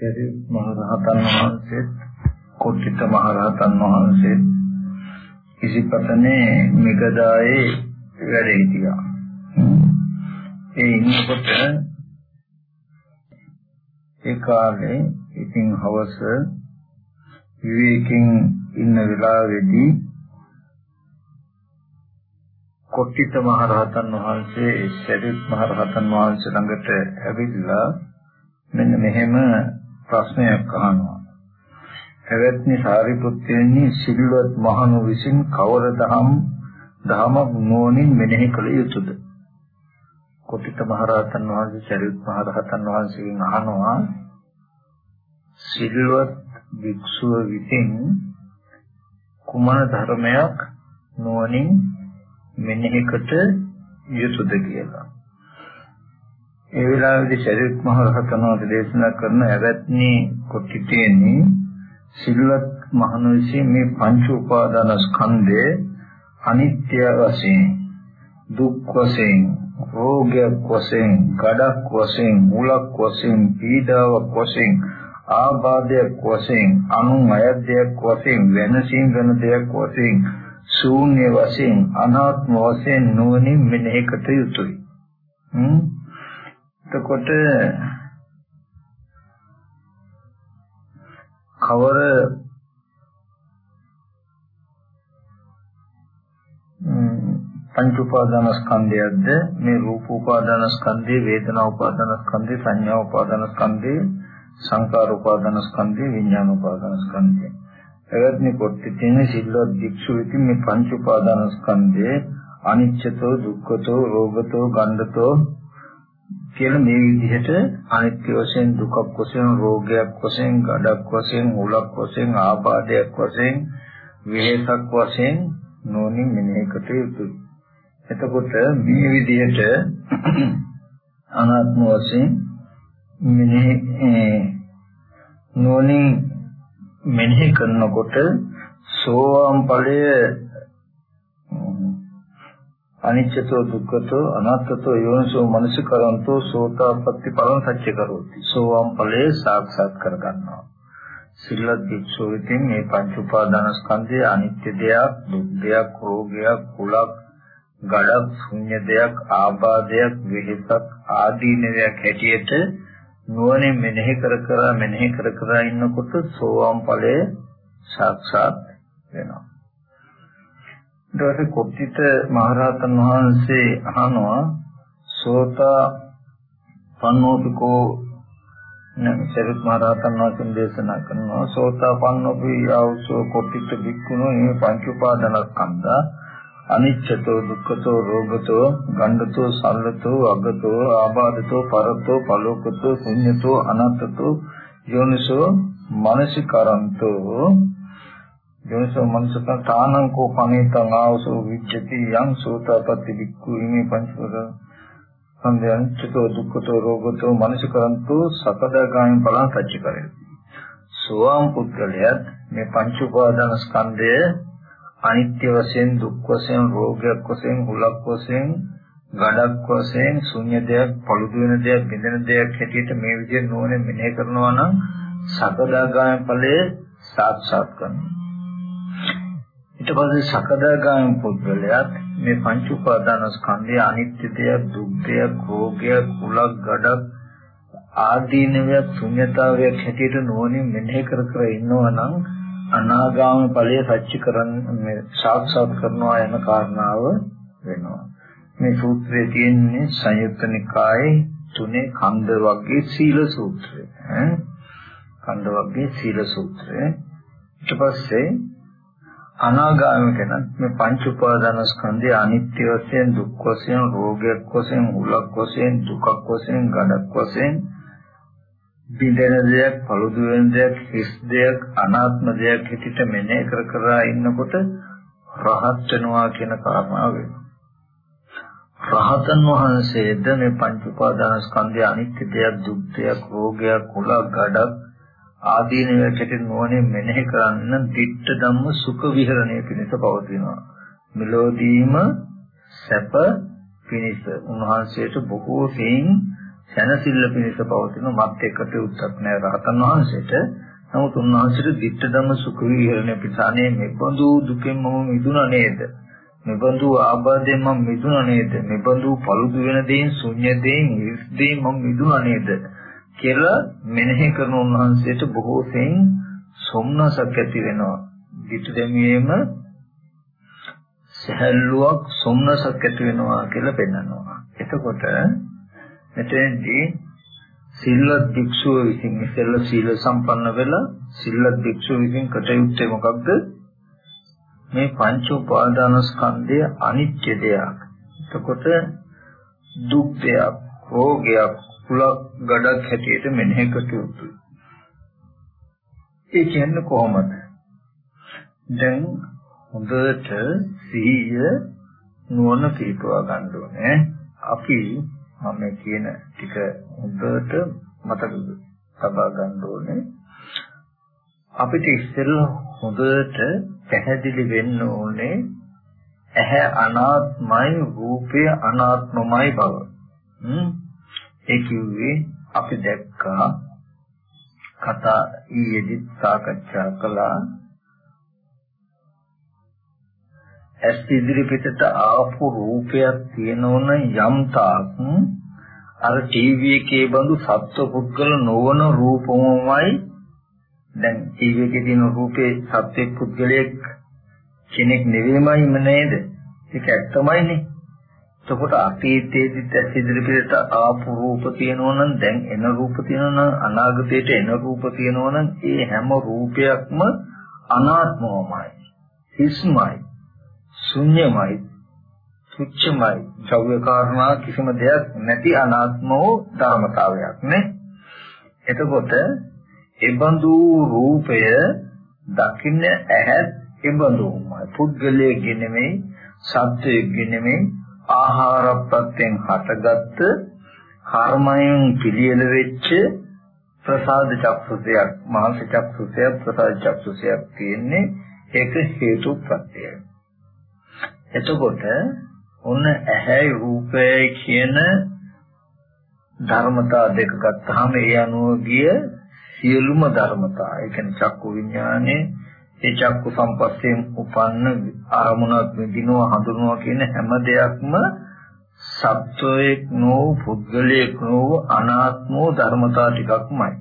පෙරි මහරහතන් වහන්සේ කොට්ටිත මහරහතන් වහන්සේ ඉසිපතනේ මෙගදායේ වැඩ හිටියා. ඒ ඉන්නකොට ඒ කාලේ ඉතින් හවස විවේකයෙන් ඉන්න වෙලාවේදී කොට්ටිත මහරහතන් වහන්සේ සරියුත් මහරහතන් වහන්සේ ළඟට ඇවිල්ලා මෙන්න මෙහෙම ප්‍රශ්නයක් අහනවා. එවත්නි සාරිපුත්‍රයනි සිල්වත් මහණු විසින් කවර දහම් දහමක් නෝනින් මෙනෙහි කළ යුතුද? කොටිත මහරහතන් වහන්සේ සරියුත් මහරහතන් වහන්සේගෙන් අහනවා සිල්වත් භික්ෂුව විසින් කුමන ධර්මයක් නෝනින් මෙනෙහි කොට යුතුද කියලා. ඒ වෙලාවේදී ශරීරත් මහ රහතන් වහන්සේ දේශනා කරන ඇවැත්නි කොටිතේනි සිල්වත් මහණුසි මේ පංච උපාදාන ස්කන්ධය අනිත්‍ය වශයෙන් දුක් වශයෙන් රෝගයක් වශයෙන් ගඩක් වශයෙන් මුලක් වශයෙන් පීඩාවක් වශයෙන් ආබාධයක් වශයෙන් අනුන් අයද්දයක් වශයෙන් වෙනසින් වෙන දෙයක් වශයෙන් ශූන්‍ය වශයෙන් අනාත්ම වශයෙන් නුවණින් මෙනෙහි කළ යුතුයි. එතකොට කවර පංච උපාදාන ස්කන්ධයක්ද මේ රූප උපාදාන ස්කන්ධය වේදනා උපාදාන ස්කන්ධය සංඥා උපාදාන ස්කන්ධය සංකාර උපාදාන ස්කන්ධය විඥාන උපාදාන ස්කන්ධය එවත්නි කොට්ටි තියෙන සිල්වත් භික්ෂු විසින් මේ පංච උපාදාන ස්කන්ධය අනිච්චතෝ දුක්ඛතෝ රෝගතෝ ගණ්ඩතෝ කියලා මේ විදිහට අනිත්‍ය වශයෙන් දුකක් වශයෙන් රෝගයක් වශයෙන් ගඩක් වශයෙන් මුලක් වශයෙන් ආබාධයක් වශයෙන් විහෙසක් වශයෙන් නොනින් මෙනෙහි කොට යුතුයි. එතකොට මේ විදිහට අනාත්ම වශයෙන් මෙනෙහි නොනින් මෙනෙහි කරනකොට සෝවාන් ඵලයේ අනිච්චතෝ දුක්ඛතෝ අනාත්තතෝ යෝනිසෝ මනසිකරන්තෝ සෝතාපට්ටි පලං සත්‍ය කරෝති. සෝවාන් ඵලයේ සාක්ෂාත් කරගන්නවා. සිල්වත් භික්ෂුව විසින් මේ පංච උපාදාන ස්කන්ධය අනිත්‍ය දෙයක්, දුක් දෙයක්, රෝගයක්, කුලක්, ගඩක්, ශුන්‍ය දෙයක්, ආබාධයක්, විහිසක් ආදී නේයක් හැටියට නුවණින් මෙනෙහි කර කර මෙනෙහි කර කර ඉන්නකොට සෝවාන් ඵලයේ සාක්ෂාත් වෙනවා. ඊට පස්සේ කොට්ටිත මහරහතන් වහන්සේ අහනවා සෝතා පන්නෝපිකෝ සරිත් මහරහතන් වහන්සේ දේශනා කරනවා සෝතා පන්නෝපි යවසෝ කොට්ටිත බික්කුණෝ මේ පංච උපාදානස්කන්ධා අනිච්චතෝ දුක්ඛතෝ රෝගතෝ ගණ්ඩතෝ සල්ලතෝ අගතෝ ආබාධතෝ පරතෝ පලෝකතෝ ශුඤ්ඤතෝ අනත්තතෝ යෝනිසෝ මානසිකරන්තෝ යෝනිසෝ මනසක තානං කෝ පනේතං ආවසෝ විච්ඡති යං සෝතාපට්ටි බික්ඛු ඉමේ පංචවර. සම්යං චිතෝ දුක්ඛතෝ රෝගතෝ මනසිකරන්තෝ සකදාගාමී ඵලං සච්ච කරේ. සෝවාන් පුද්ගලයාත් මේ පංච උපාදාන ස්කන්ධය අනිත්‍ය වශයෙන් දුක් වශයෙන් රෝගයක් වශයෙන් හුලක් වශයෙන් ගඩක් වශයෙන් ශුන්‍ය දෙයක් පළුදු වෙන දෙයක් බිඳෙන දෙයක් හැටියට මේ විදිහට නෝනේ මෙනෙහි කරනවා නම් සකදාගාමී ඵලයේ සාක්ෂාත් කරනවා. ඊට පස්සේ සකදාගාමී පුද්ගලයාත් මේ පංච උපාදාන ස්කන්ධය අනිත්‍ය දෙයක්, දුක් දෙයක්, රෝගයක්, කුලක්, ගඩක් ආදීනවයක් ශුන්‍යතාවයක් හැටියට නුවණින් මෙනෙහි කර කර ඉන්නවා නම් අනාගාමී ඵලය සච්ච කරන්න සාක්ෂාත් කරනවා යන කාරණාව වෙනවා. මේ සූත්‍රයේ තියෙන්නේ සංයුත්ත නිකායේ තුනේ කන්ද වර්ගයේ සීල සූත්‍රය. කන්ද වර්ගයේ සීල සූත්‍රය. ඊට පස්සේ අනාගාමී කෙනා මේ පංච උපාදාන ස්කන්ධය අනිත්‍ය වශයෙන් දුක් වශයෙන් රෝගයක් වශයෙන් උලක් වශයෙන් දුකක් වශයෙන් ගඩක් වශයෙන් බිඳෙන දෙයක් පළුදු වෙන දෙයක් හිස් දෙයක් අනාත්ම දෙයක් හිතට මෙනෙහි කර කර ඉන්නකොට රහත් වෙනවා කියන කාරණාව වෙනවා. රහතන් වහන්සේද මේ පංච උපාදාන ස්කන්ධය අනිත්‍ය දෙයක් දුක් දෙයක් රෝගයක් උලක් ගඩක් ආදීනවකට නොවනේ මෙනෙහි කරන්න ditta ධම්ම සුඛ විහරණය පිණිස පවතිනවා. මෙලෝදීම සැප පිණිස උන්වහන්සේට බොහෝ සෙයින් සැනසෙල්ල පිණිස පවතින මත් එකට උත්තක් නෑ රහතන් වහන්සේට. නමුත් උන්වහන්සේට ditta ධම්ම සුඛ විහරණය පිටානේ මෙබඳු දුකෙන් මම මිදුණා නේද? මෙබඳු ආබාධයෙන් මම මිදුණා නේද? මෙබඳු පළුදු වෙන දෙයින් ශුන්‍ය දෙයින් හිස් දෙයින් මම මිදුණා නේද? කියලා මෙනෙහි කරන උන්වහන්සේට බොහෝ සෙයින් සොම්නසක් ඇති වෙනවා. පිටු දෙමියේම සහැල්ලුවක් සොම්නසක් ඇති වෙනවා කියලා පෙන්නනවා. එතකොට මෙතෙන්දී සිල්වත් භික්ෂුව විසින් ඉස්සෙල්ල සීල සම්පන්න වෙලා සිල්වත් භික්ෂුව විසින් කටයුත්තේ මොකක්ද? මේ පංච උපාදාන ස්කන්ධය අනිත්‍ය දෙයක්. එතකොට දුක් දෙයක්, රෝගයක්, කුලක් ගඩක් හැටියට මෙනෙහි කොට යුතුයි. ඒ කියන්නේ කොහොමද? දැන් හොඳට සිහිය නුවණ පිටවා ගන්න ඕනේ. අපි මම කියන ටික හොඳට මතක තබා ගන්න ඕනේ. අපිට ඉස්සෙල්ලා හොඳට පැහැදිලි වෙන්න ඕනේ ඇහැ අනාත්මයි රූපය අනාත්මමයි බව. ඒ කිව්වේ අපි දැක්කා කතා ඊයේදිත් සාකච්ඡා කළා. ඇස් ඉදිරි පිටට ආපු රූපයක් තියෙනවන යම් තාක් අර ටීවී එකේ බඳු සත්ව පුද්ගල නොවන රූපමමයි. දැන් ටීවී එකේ තියෙන රූපේ සත්වෙක් පුද්ගලයෙක් කෙනෙක් නෙවෙයිමයිම නේද? ඒක ඇත්තමයිනේ. එතකොට අතීතයේදීත් ඇස් ඉදිරියට ආපු රූප තියෙනවා නම් දැන් එන රූප තියෙනවා නම් අනාගතයට එන රූප තියෙනවා නම් ඒ හැම රූපයක්ම අනාත්මවමයි හිස්මයි ශුන්‍යමයි තුච්ඡමයි. ද්‍රව්‍ය කාරණා කිසිම දෙයක් නැති අනාත්ම වූ ධර්මතාවයක් නේ. එතකොට ඒබඳු රූපය දකින්න ඇහත් ඒබඳුමයි පුද්ගලයේ නෙමෙයි සත්වයේ නෙමෙයි ආහාර ප්‍රත්‍යයෙන් හටගත්ත කර්මයෙන් පිළියෙල වෙච්ච ප්‍රසාද චක්සුසයක් මාංශ චක්සුසයක් ප්‍රසාද චක්සුසයක් තියෙන්නේ ඒක හේතු ප්‍රත්‍යයයි. එතකොට ඔන්න ඇහැයි රූපයයි කියන ධර්මතා දෙක ගත්තාම ඒ අනුව ගිය සියලුම ධර්මතා ඒ කියන්නේ චක්කු විඥානේ ඒ චක්කු සම්පස්යෙන් උපන්න අරමුණක් විඳිනවා හඳුනනවා කියන හැම දෙයක්ම සත්වයක් නෝ පුද්ගලයෙක් නෝ අනාත්මෝ ධර්මතා ටිකක්මයි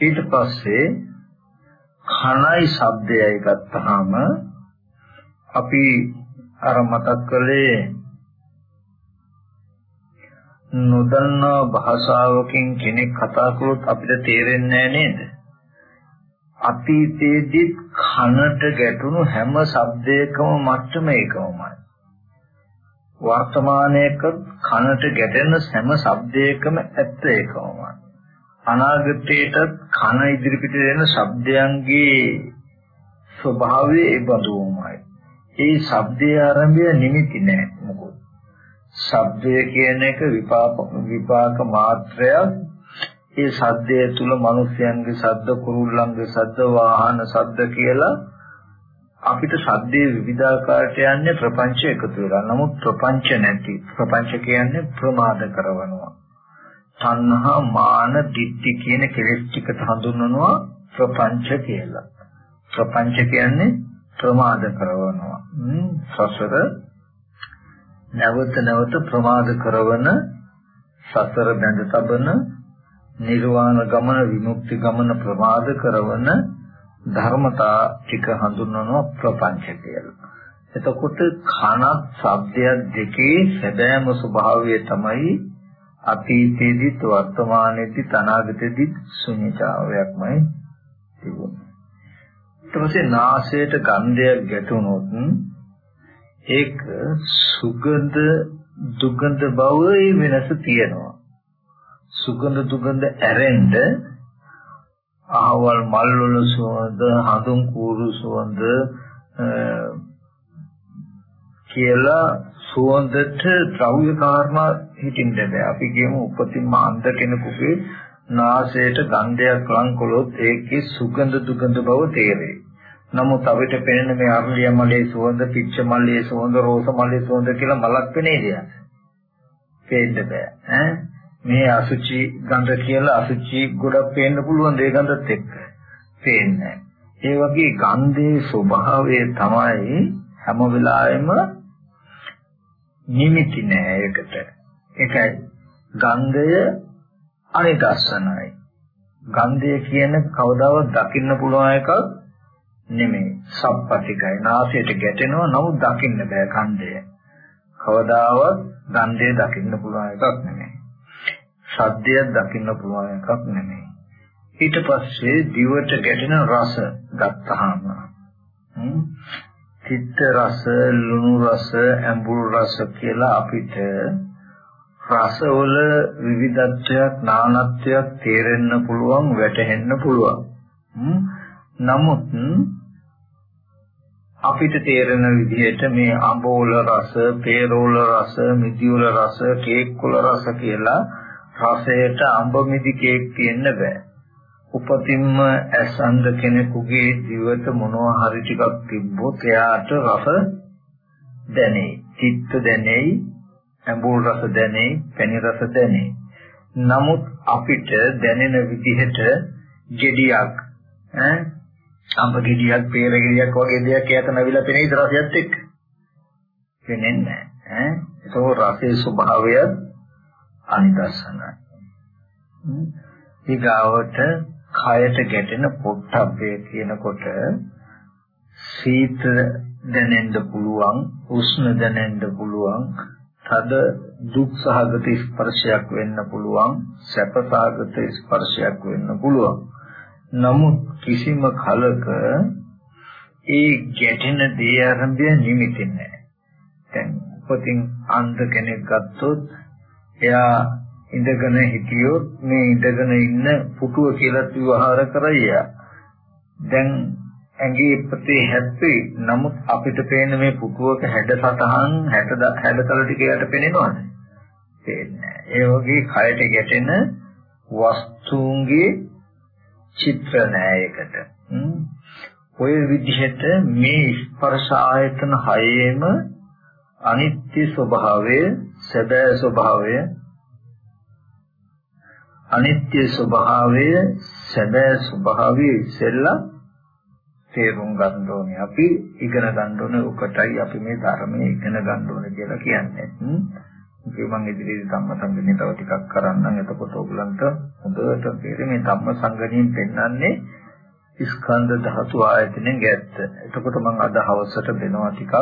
ඊට පස්සේ කණයි ශබ්දයයි ගත්තාම අපි අර මතක් කළේ නොදන්නා භාෂාවකින් කෙනෙක් කතා කළොත් අපිට තේරෙන්නේ නේද? අතීතයේදී කනට ගැටුණු හැම ශබ්දයකම මට්ටම එකමයි. වර්තමානයේක කනට ගැටෙන හැම ශබ්දයකම ඇත්ත එකමයි. අනාගතයේට කන ඉදිරිපිට එන ශබ්දයන්ගේ ස්වභාවය ඒ බඳුමයි. ඒ ශබ්දයේ ආරම්භය නිමිති නෑ මොකද? ශබ්දය කියන එක විපාක විපාක මාත්‍රයක් ඒ සද්දය තුල මිනිස්යන්ගේ සද්ද කුරුල්ලන්ගේ සද්ද වාහන සද්ද කියලා අපිට සද්දේ විවිධාකාරයට යන්නේ ප්‍රපංච එකතු වෙලා. නමුත් ප්‍රපංච නැති. ප්‍රපංච කියන්නේ ප්‍රමාද කරවනවා. තණ්හා මාන දිට්ඨි කියන කෙලෙස් ටිකට හඳුන්වනවා ප්‍රපංච කියලා. ප්‍රපංච කියන්නේ ප්‍රමාද කරවනවා. සසර නැවත නැවත ප්‍රමාද කරවන සසර බැඳ තබන නිර්වාණ ගමන විමුක්ති ගමන ප්‍රමාද කරන ධර්මතා ටික හඳුන්වනවා ප්‍රපංච කියලා. එතකොට කනත් ශබ්දයක් දෙකේ සැබෑම ස්වභාවය තමයි අතීතයේදීත් වර්තමානයේදීත් අනාගතයේදීත් ශුන්‍යතාවයක්මයි තිබුණේ. ඊට පස්සේ නාසයට ගන්ධයක් ගැටුණොත් ඒක සුගඳ දුගඳ බවයි වෙනස තියෙනවා. සුගඳ දුගඳ ඇරෙන්න අහවල් මල් වල සුවඳ, හඳුන් කූරු සුවඳ කියලා සුවඳට ද්‍රව්‍ය කාරණා හිතින්ද බෑ. අපි කියමු උපතින්ම අන්ධ කෙනෙකුගේ නාසයට ගන්ධයක් ලං කළොත් ඒකේ සුගඳ දුගඳ බව තේරෙයි. නමුත් අපිට පෙනෙන මේ අරලිය මලේ සුවඳ, පිච්ච මලේ සුවඳ, රෝස මලේ සුවඳ කියලා මලක් පෙනේද? පේන්න බෑ. ඈ මේ අසුචි ගඳ කියලා අසුචි ගොඩක් පේන්න පුළුවන් ඒ ගඳත් එක්ක. පේන්නේ ඒ වගේ ගන්ධයේ ස්වභාවය තමයි හැම වෙලාවෙම නිමිති නෑ ඒකට. ඒකයි ගන්ධය අනිදස්සනයි. ගන්ධය කියන කවදාවත් දකින්න පුළුවන් එකක් නෙමෙයි. සප්පටිකයි. නාසයට ගැටෙනවා නමුත් දකින්න බෑ ගන්ධය. කවදාවත් ගන්ධය දකින්න පුළුවන් එකක් නෙමෙයි. සද්දයක් දකින්න පුළුවන් එකක් නෙමෙයි. ඊට පස්සේ දිවට ගැටෙන රස ගත්තාම තිත්ත රස, ලුණු රස, ඇඹුල් රස කියලා අපිට රසවල විවිධත්වයක්, නානත්වයක් තේරෙන්න පුළුවන්, වැටහෙන්න පුළුවන්. නමුත් අපිට තේරෙන විදිහට මේ අඹෝල රස, පේරෝල රස, මිදිවල රස, කේක් වල රස කියලා රසයට අඹ මිදි කේක් තියෙන්න බෑ. උපතින්ම ඇස් අන්ධ කෙනෙකුගේ දිවට මොනවා හරි ටිකක් තිබ්බොත් එයාට රස දැනේ. චිත්ත දැනේ, අඹුල් රස දැනේ, පැණි රස දැනේ. නමුත් අපිට දැනෙන විදිහට gediyak ඈ අඹ ගෙඩියක්, පේර ගෙඩියක් වගේ දෙයක් ඈත නැවිලා පෙනෙයිද රසයත් එක්ක? පෙනෙන්නේ නැහැ. ඈ ඒක රසයේ ස්වභාවය අනිදස්සනයි. ඊගාවට කයට ගැටෙන පොට්ටබ්බය කියනකොට සීත දැනෙන්න පුළුවන් උෂ්ණ දැනෙන්න පුළුවන් තද දුක් සහගත ස්පර්ශයක් වෙන්න පුළුවන් සැප සහගත ස්පර්ශයක් වෙන්න පුළුවන් නමුත් කිසිම කලක ඒ ගැටෙන දේ ආරම්භය නිමිති නැහැ දැන් උපතින් අන්ධ කෙනෙක් ගත්තොත් එයා ඉඳගෙන හිටියොත් මේ ඉඳගෙන ඉන්න පුටුව කියලා විවහාර කරයියා. දැන් ඇඟේ ප්‍රති හැප්පේ නමුත් අපිට පේන මේ පුටුවක හැඩ සතහන් හැඩ හැඩතල ටික යට පේනවද? පේන්නේ ඒ වගේ කයට ගැටෙන වස්තුන්ගේ චිත්‍ර නෑ ඒකට. ඔය විදිහට මේ ස්පර්ශ ආයතන හයේම අනිත්‍ය ස්වභාවය, සැබෑ ස්වභාවය අනිත්‍ය ස්වභාවය සැබෑ ස්වභාවය ඉස්සෙල්ලා තේරුම් ගන්න ඕනේ. අපි ඉගෙන ගන්න ඕනේ උකටයි අපි මේ ධර්මයේ ඉගෙන ගන්න ඕනේ කියලා කියන්නේ. ඒක මම ඉදිරියේ ධම්ම සංගණේ තව ටිකක් කරන්නම්. එතකොට ඕගලන්ට හොඳට තේරෙන්නේ මේ ධම්ම සංගණයෙන් පෙන්වන්නේ ස්කන්ධ ධාතු ආයතනෙන් ගැත්ත. එතකොට මම අද හවසට දෙනවා ටිකක්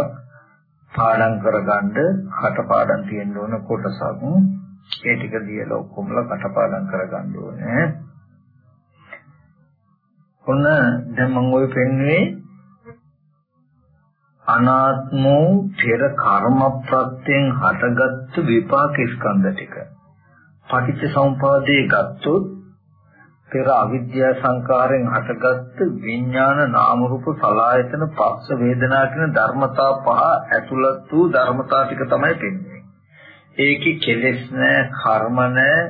පාඩම් කරගන්න කට පාඩම් තියෙන්න ඕන කොටසක්. ඒ ටික ලියලා ඔක්කොමලා කටපාඩම් කරගන්න ඕනේ. ඔන්න දැන් මම ওই පෙන්වුවේ අනාත්මෝ පෙර කර්ම ප්‍රත්‍යයෙන් හටගත්තු විපාක ස්කන්ධ ටික. පටිච්ච සමුපාදයේ ගත්තොත් පෙර අවිද්‍යා සංකාරයෙන් හටගත්තු විඥාන නාම රූප සලආයතන පස්ස වේදනා කියන ධර්මතා පහ ඇතුළත් වූ ධර්මතා ටික තමයි පෙන්වන්නේ. ඒකේ කෙලෙස් නැහැ, කර්ම නැහැ,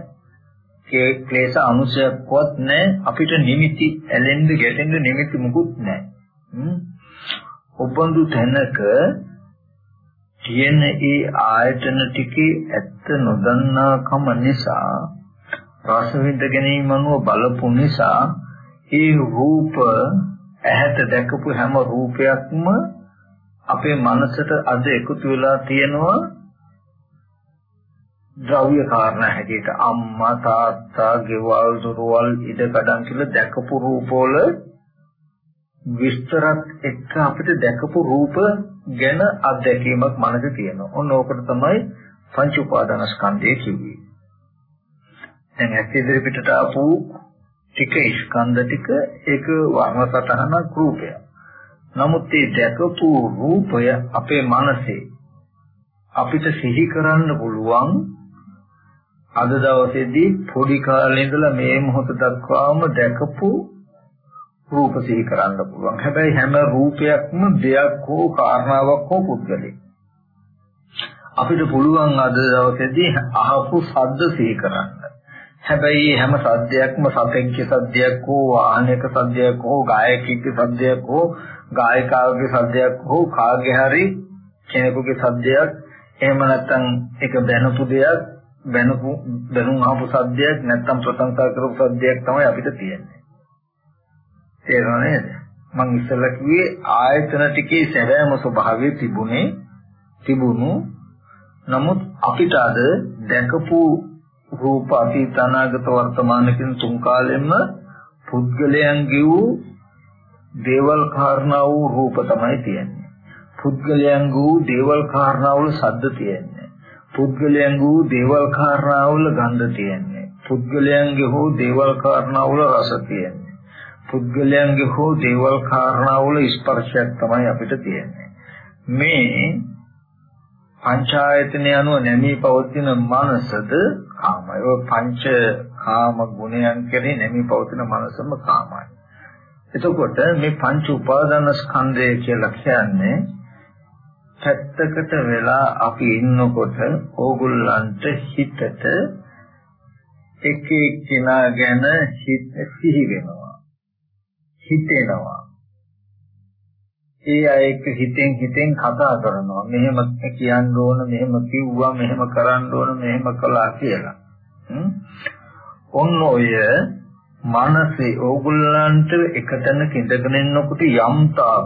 ක්ලේශ අනුසයක්වත් නැහැ. අපිට නිමිති ඇලෙන්න ගැටෙන්න නිමිති මුකුත් නැහැ. ඔබඳු තැනක තියෙන ඒ ආයතන ටිකේ ඇත්ත නොදන්නාකම නිසා රස විඳ ගැනීම අනුව බලපු නිසා ඒ රූප ඇහැට දැකපු හැම රූපයක්ම අපේ මනසට අද එකතු වෙලා තියෙනවා ද්‍රව්‍ය කාරණා හැටියට අම්මා තාත්තා ගෙවල් දොරවල් ඉඩ කඩන් කියලා දැකපු රූපවල විස්තරත් එක්ක අපිට දැකපු රූප ගැන අත්දැකීමක් මනසේ තියෙනවා. ඔන්න ඕකට තමයි පංච උපාදානස්කන්ධය කිව්වේ. දැන් ඇස් ඉදිරි පිටට ආපු ටික ස්කන්ධ ටික ඒක වර්ණ සතහනක් රූපයක්. නමුත් මේ දැකපු රූපය අපේ මනසේ අපිට සිහි කරන්න පුළුවන් අද දවසේදී පොඩි කාලේ ඉඳලා මේ මොහොත දක්වාම දැකපු රූප සිහි කරන්න පුළුවන්. හැබැයි හැම රූපයක්ම දෙයක් හෝ කාරණාවක් හෝ පුද්ගලෙක්. අපිට පුළුවන් අද දවසේදී අහපු ශබ්ද සිහි කරන්න. හැබැයි හැම සද්දයක්ම සතෙක්ගේ සද්දයක් හෝ වාහනයක සද්දයක් හෝ ගායකයෙක්ගේ සද්දයක් හෝ ගායිකාවගේ සද්දයක් හෝ කාගේ හරි කෙනෙකුගේ සද්දයක් එහෙම නැත්නම් ඒක දැනපු දෙයක් දැනපු දැනුම් ආපු සද්දයක් නැත්නම් ප්‍රශංසා කරපු සද්දයක් තමයි අපිට තියෙන්නේ. තේරෙනව නේද? මම ඉස්සෙල්ලා කිව්වේ ආයතන ටිකේ සැබෑම ස්වභාවය තිබුණේ තිබුණු. නමුත් අපිට අද දැකපු රූප අතීත අනාගත වර්තමාන කියන තුන් කාලෙම පුද්ගලයන්ගේ වූ දේවල් කාරණා වූ රූප තමයි තියෙන්නේ. පුද්ගලයන් වූ දේවල් කාරණා වල ශබ්ද තියෙන්නේ. පුද්ගලයන් වූ දේවල් කාරණා වල ගන්ධ තියෙන්නේ. පුද්ගලයන්ගේ හෝ දේවල් කාරණා වල රස තියෙන්නේ. පුද්ගලයන්ගේ හෝ දේවල් කාරණා වල ස්පර්ශයක් තමයි අපිට තියෙන්නේ. මේ පංචායතන යනුව නැමී පවතින මනසද කාමය. ඔය පංච කාම ගුණයන් කෙරෙහි නැමී පවතින මනසම කාමයි. එතකොට මේ පංච උපාදාන ස්කන්ධය කියලා කියන්නේ පැත්තකට වෙලා අපි ඉන්නකොට ඕගොල්ලන්ට හිතට එක එක්කිනා ගැන හිත සිහි වෙනවා හිතෙනවා ඒ අය එක්ක හිතෙන් හිතෙන් කතා කරනවා. මෙහෙම කියන්න ඕන මෙහෙම කිව්වා මෙහෙම කරන්න ඕන මෙහෙම කළා කියලා. ඔන්න ඔය මනසේ ඕගොල්ලන්ට එකතැනක ඉඳගෙන ඉන්නකොට යම්තා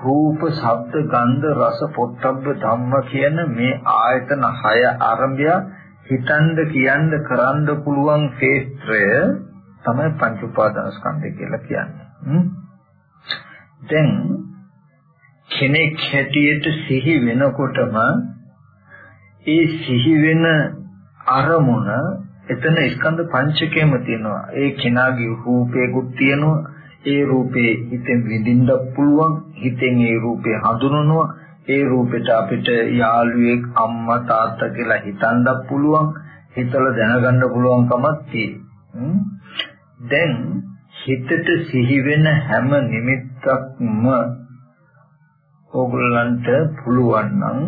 රූප, ශබ්ද, ගන්ධ, රස, පොට්ටබ්බ ධම්ම කියන මේ ආයතන 6 ආරම්භය හිතන්ද කියන්න කරන්න පුළුවන් ශේත්‍රය තමයි පංච උපාදාන ස්කන්ධය කියලා කියන්නේ. දැන් කෙනෙක් හැටියට සිහි වෙනකොටම ඒ සිහි වෙන අරමුණ එතන ස්කන්ධ පංචකයම තියෙනවා. ඒ කෙනාගේ රූපයකුත් තියෙනවා. ඒ රූපේ හිතෙන් විඳින්න පුළුවන්. හිතෙන් ඒ රූපේ හඳුනනවා. ඒ රූපෙට අපිට යාළුවෙක් අම්මා තාත්තා කියලා හිතන්න පුළුවන්. හිතලා දැනගන්න පුළුවන්කමක් තියෙනවා. දැන් හිතට සිහි වෙන හැම නිමිත්තක්ම ඕගොල්ලන්ට පුළුවන් නම්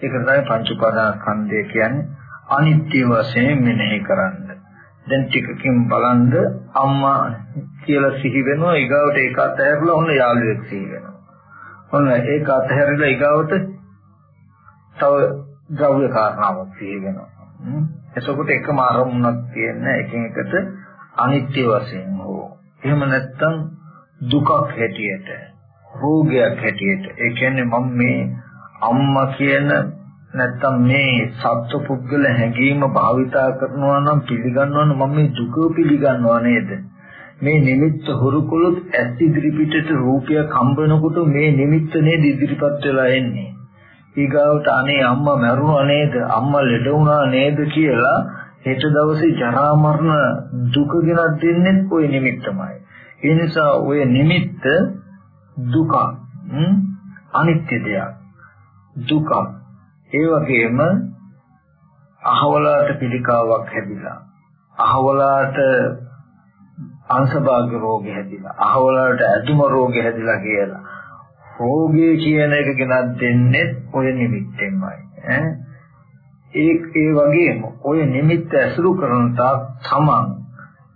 ඒක තමයි පංච උපාදානස්කන්ධය කියන්නේ අනිත්‍ය වශයෙන් මෙනෙහි කරන්න. දැන් ටිකකින් බලන්ද අම්මා කියලා සිහි වෙනවා ඊගාවට ඒක අතහැරලා ඔන්න යාළුවෙක් සිහි වෙනවා. ඔන්න ඒක අතහැරලා ඊගාවට තව ද්‍රව්‍ය කාරණාවක් සිහි වෙනවා. එතකොට එකම අරමුණක් තියෙන එකින් එකට අනිත්‍ය වශයෙන් හෝ එහෙම නැත්නම් දුකක් හැටියට රෝගයක් හැටියට ඒ කියන්නේ මම මේ අම්මා කියන නැත්තම් මේ සත්ව පුද්ගල හැඟීම භාවිතා කරනවා නම් පිළිගන්නවා නම් මම මේ දුක පිළිගන්නවා නේද මේ නිමිත්ත හුරු කළොත් ඇස් ඉදිරි පිටට රූපයක් හම්බ මේ නිමිත්ත නේද ඉදිරිපත් වෙලා එන්නේ ඊගාවට අනේ අම්මා මැරුණා නේද අම්මා ලෙඩ වුණා නේද කියලා හෙට දවසේ ජරා මරණ දුක ගෙනත් දෙන්නේ ওই නිමිත්තමයි ඒ නිසා ওই නිමිත්ත දුක අනිත්‍ය දෙයක්. දුකක්. ඒ වගේම අහවලාට පිළිකාවක් හැදිලා අහවලාට අංශභාග රෝගය හැදිලා අහවලාට ඇතුම රෝගය හැදිලා කියලා. රෝගය කියන එක ගෙනත් දෙන්නේ ඔය නිමිත්තෙන්මයි ඈ? ඒ ඒ වගේම ඔය නිමිත්ත ඇසුරු කරන තාක් තමන්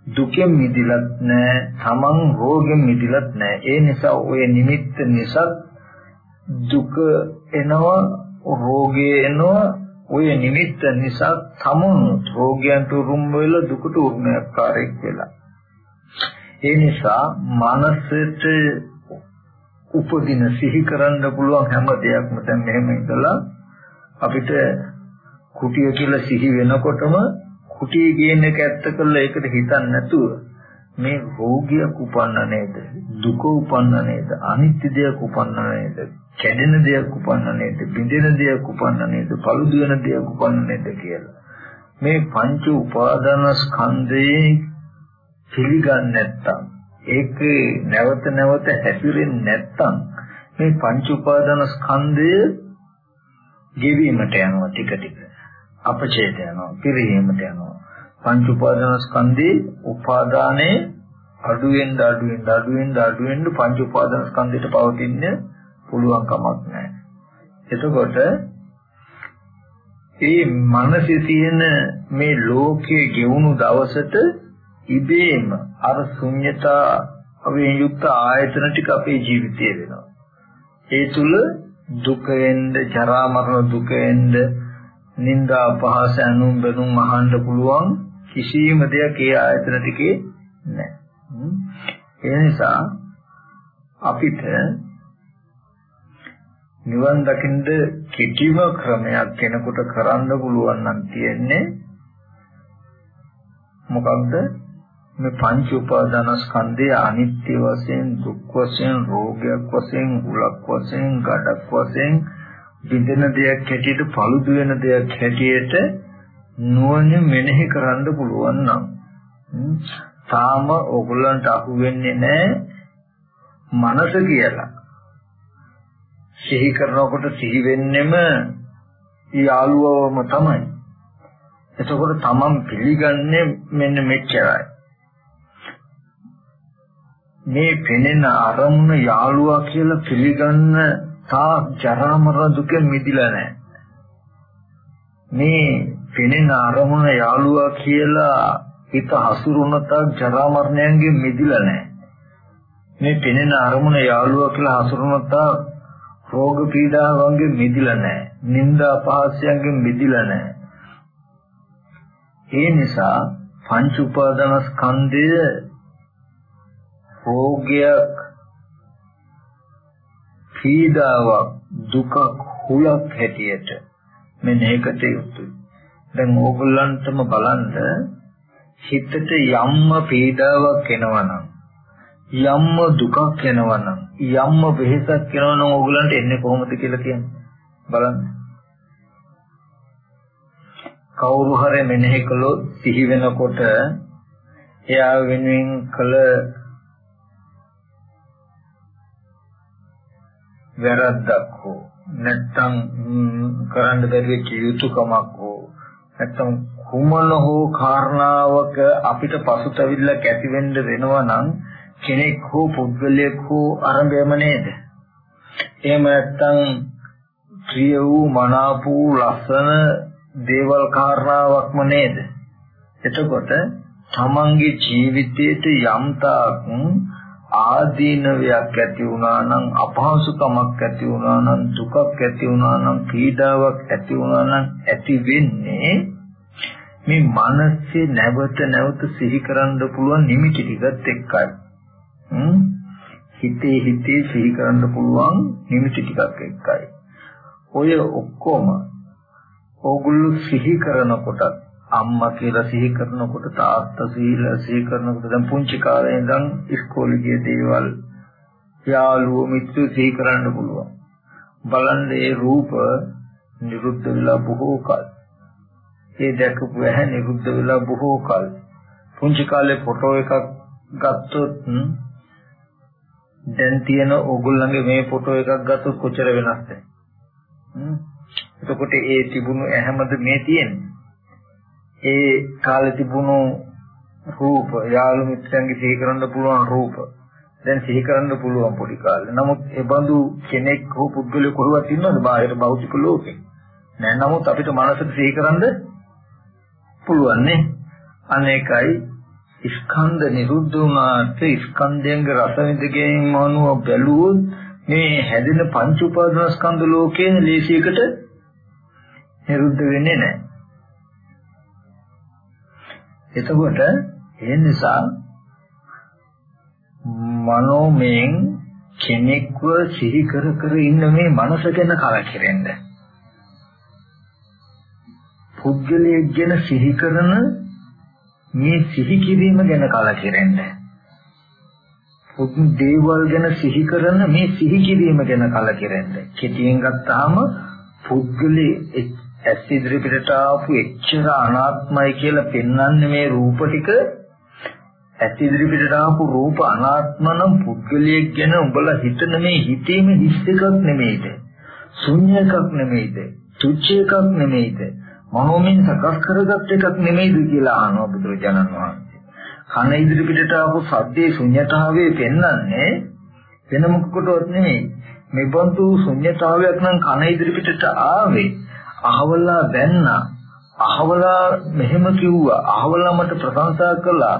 දුකෙන් මිදිලත් නැහැ තමන් රෝගෙන් මිදිලත් නැහැ ඒ නිසා ඔය නිමිත්ත නිසා දුක එනවා රෝගය එනවා ඔය නිමිත්ත නිසා තමුණු රෝගයන්ට උරුම වෙලා දුකට උරුමකාරයෙක් වෙලා. ඒ නිසා මනසට උපදින සිහි කරන්න පුළුවන් හැම දෙයක්ම දැන් මෙහෙම ඉඳලා අපිට කුටිය කියලා සිහි වෙනකොටම කුටිය කියන එක ඇත්ත කරලා ඒකට හිතන්නේ නැතුව මේ රෝගියක් උපන්න නේද? දුක උපන්න නේද? අනිත්‍ය දෙයක් උපන්න නේද? කැඩෙන දෙයක් උපන්න නේද? බිඳෙන දෙයක් උපන්න නේද? පළුදු වෙන දෙයක් උපන්න නේද කියලා. මේ පංච උපාදාන ස්කන්ධයේ පිළිගන්නේ නැත්තම් ඒකේ නැවත නැවත හැසිරෙන්නේ නැත්තම් මේ පංච උපාදාන ස්කන්ධය ගෙවීමට යනවා ටික ටික. අපචේත යනවා පිරිහීමට යනවා පංච උපාදාන ස්කන්ධේ උපාදානයේ අඩුවෙන් අඩුවෙන් අඩුවෙන් අඩුවෙන් පංච උපාදාන ස්කන්ධයට පවතින්න පුළුවන් කමක් නැහැ. එතකොට මේ මනසේ තියෙන මේ ලෝකයේ ගෙවුණු දවසට ඉබේම අර ශුන්්‍යතා අවෙන් යුක්ත ආයතන ටික අපේ ජීවිතයේ වෙනවා. ඒ තුල දුකෙන්ද ජරා මරණ දුකෙන්ද නිന്ദා අපහාස අනුම් බඳුන් අහන්න පුළුවන් කිසිම දෙයක් ඒ ආයතන ටිකේ නැහැ. ඒ නිසා අපිට නිවන් දකින්න කිටිම ක්‍රමයක් කෙනෙකුට කරන්න පුළුවන් නම් තියෙන්නේ මොකක්ද මේ පංච උපාදානස්කන්ධයේ අනිත්‍ය වශයෙන් දුක් වශයෙන් රෝගයක් වශයෙන් උලක් වශයෙන් ගඩක් වශයෙන් බිඳෙන දෙයක් හැටියට paludu වෙන දෙයක් හැටියට නුවණ මෙනෙහි කරන්න පුළුවන් නම් තාම ඕගොල්ලන්ට අහු වෙන්නේ නැහැ මනස කියලා. සිහි කරනකොට සිහි වෙන්නෙම යාළුවවම තමයි. එතකොට තමන් පිළිගන්නේ මෙන්න මෙච්චරයි. මේ පෙනෙන අරමුණ යාළුවා කියලා පිළිගන්න තා ජරා මරණ දුකෙන් මිදිලා නැහැ. මේ පෙනෙන අරමුණ යාළුවා කියලා හිත හසුරුනත ජරා මරණයෙන් මිදිලා නැහැ. මේ පෙනෙන අරමුණ යාළුවා කියලා හසුරුනත රෝග පීඩාවන්ගෙන් මිදිලා නැහැ. නිന്ദා අපහාසයන්ගෙන් මිදිලා නැහැ. ඒ නිසා පංච උපාදාන ස්කන්ධය රෝගයක් පීඩාවක් දුකක් හුලක් හැටියට මෙන්න ඒකට යුතුයි. දැන් ඕගොල්ලන්ටම බලන්න හිතට යම්ම පීඩාවක් එනවනම් යම්ම දුකක් එනවනම් යම්ම වෙහෙසක් එනවනම් ඕගොල්ලන්ට එන්නේ කොහොමද කියලා කියන්නේ බලන්න. කවුරු හරි මෙනෙහි කළොත් සිහි වෙනකොට එයා වෙනුවෙන් කළ වැරද්දක් හෝ නැත්තම් කරන්න බැරි වෙච්ච යුතුයකමක් හෝ නැත්තම් කුමන හෝ කාරණාවක අපිට පසුතැවිල්ලක් ඇති වෙන්න වෙනවා නම් කෙනෙක් හෝ පුද්ගලයෙක් හෝ අරඹයම නේද? එහෙම නැත්තම් ප්‍රිය වූ මනාප වූ ලස්සන දේවල් කාරණාවක්ම නේද? එතකොට තමන්ගේ ජීවිතයේ යම් තාක් ආදීනවයක් ඇති වුණා නම් අපහසුකමක් ඇති වුණා නම් දුකක් ඇති වුණා නම් පීඩාවක් ඇති වුණා නම් ඇති වෙන්නේ මේ මනසේ නැවත නැවත සිහි කරන්න පුළුවන් නිමිති ටිකත් එක්කයි. හිතේ හිතේ සිහි කරන්න පුළුවන් නිමිති ටිකක් එක්කයි. ඔය ඔක්කොම ඕගොල්ලෝ සිහි කරනකොට අම්මා කියලා සිහි කරනකොට තාත්තා සීලා සිහි කරනකොට දැන් පුංචි කාලේ ඉඳන් ඉස්කෝලේ ගිය දේවල් යාළුවෝ මිත්‍රයෝ සිහි කරන්න පුළුවන්. බලන්න ඒ රූප නිරුද්ධ වෙලා බොහෝ කල. ඒ දැකපු ඇහැ නිරුද්ධ වෙලා බොහෝ කල. පුංචි කාලේ ෆොටෝ එකක් ගත්තොත් දැන් තියෙන ඕගොල්ලන්ගේ මේ ෆොටෝ එකක් ගත්තොත් කොච්චර වෙනස්ද? එතකොට ඒ තිබුණු ඇහැමද මේ තියෙන්නේ? ඒ කාලේ තිබුණු රූප යාළු මිත්‍රයන්ගේ සිහි කරන්න පුළුවන් රූප දැන් සිහි කරන්න පුළුවන් පොඩි කාලේ. නමුත් ඒ බඳු කෙනෙක් හෝ පුද්ගලයෙක් කොහොමවත් ඉන්නවද බාහිර භෞතික ලෝකේ? නෑ. නමුත් අපිට මනසට සිහි කරන්න පුළුවන් නේ. අනේකයි ස්කන්ධ නිරුද්ධ වුණාට ස්කන්ධයන්ගේ රස විඳ ගැනීම අනුව බැලුවොත් මේ හැදෙන පංච උපාදාන ස්කන්ධ ලෝකයේ ලේසියකට නිරුද්ධ වෙන්නේ නැහැ. එතකොට ඒ නිසා මනෝමයෙන් කෙනෙක්ව සිහි කර කර ඉන්න මේ මනස ගැන කලකිරෙන්න. පුද්ගලයෙක් ගැන සිහි කරන මේ සිහි කිරීම ගැන කලකිරෙන්න. පුදු දේවල් ගැන සිහි කරන මේ සිහි කිරීම ගැන කලකිරෙන්න. කෙටියෙන් ගත්තාම පුද්ගලයේ ඇස් ඉදිරියට ආපු එච්චර අනාත්මයි කියලා පෙන්වන්නේ මේ රූප ටික ඇස් ඉදිරියට ආපු රූප අනාත්ම නම් පුද්ගලයෙක් ගැන උඹලා හිතන මේ හිතේම හිස් එකක් නෙමෙයිද? ශුන්‍ය එකක් නෙමෙයිද? තුච්ච එකක් නෙමෙයිද? මනෝමින් සකස් කරගත් එකක් නෙමෙයිද කියලා අහනවා බුදුරජාණන් වහන්සේ. කන ඉදිරි පිටට ආපු සද්දේ ශුන්‍යතාවයේ පෙන්වන්නේ වෙන මොකකටවත් නෙමෙයි. මෙබඳු ශුන්‍යතාවයක් නම් කන ඉදිරි පිටට ආවේ අහවලා දැන්නා අහවලා මෙහෙම කිව්වා අහවලා මට ප්‍රශංසා කළා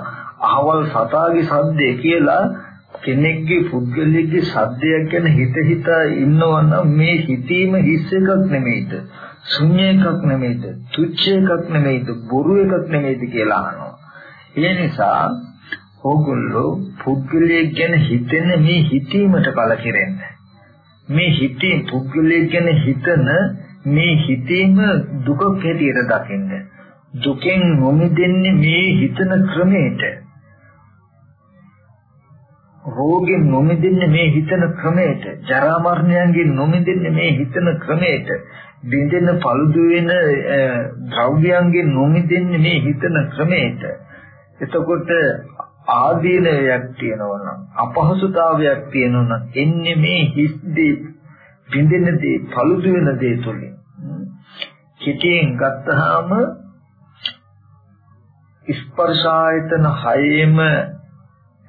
අහවල් සතාගේ සද්දේ කියලා කෙනෙක්ගේ පුද්ගලයෙක්ගේ සද්දයක් ගැන හිත හිතා ඉන්නවනම් මේ හිතීම හිස් එකක් නෙමෙයිද? ශුන්‍ය එකක් නෙමෙයිද? තුච්ච එකක් නෙමෙයිද? බොරු එකක් නෙමෙයිද කියලා අහනවා. ඒ නිසා ඕගොල්ලෝ පුද්ගලයෙක් ගැන හිතෙන මේ හිතීමට කලකිරෙන්න. මේ හිතේ පුද්ගලයෙක් ගැන හිතන මේ හිතීම දුකක් හැටියට දකින්න. දුකෙන් නොමිදෙන්නේ මේ හිතන ක්‍රමයට. රෝගෙන් නොමිදෙන්නේ මේ හිතන ක්‍රමයට. ජරා මරණයන්ගෙන් නොමිදෙන්නේ මේ හිතන ක්‍රමයට. බින්දෙන පළුදු වෙන ද්‍රව්‍යයන්ගෙන් නොමිදෙන්නේ මේ හිතන ක්‍රමයට. එතකොට ආදීනයක් තියෙනවා නම් අපහසුතාවයක් තියෙනවා නම් එන්නේ මේ හිස්දී බින්දෙන දේ පළුදු වෙන දේ තුලින්. කිටියෙන් ගත්තාම ස්පර්ශායතන හයේම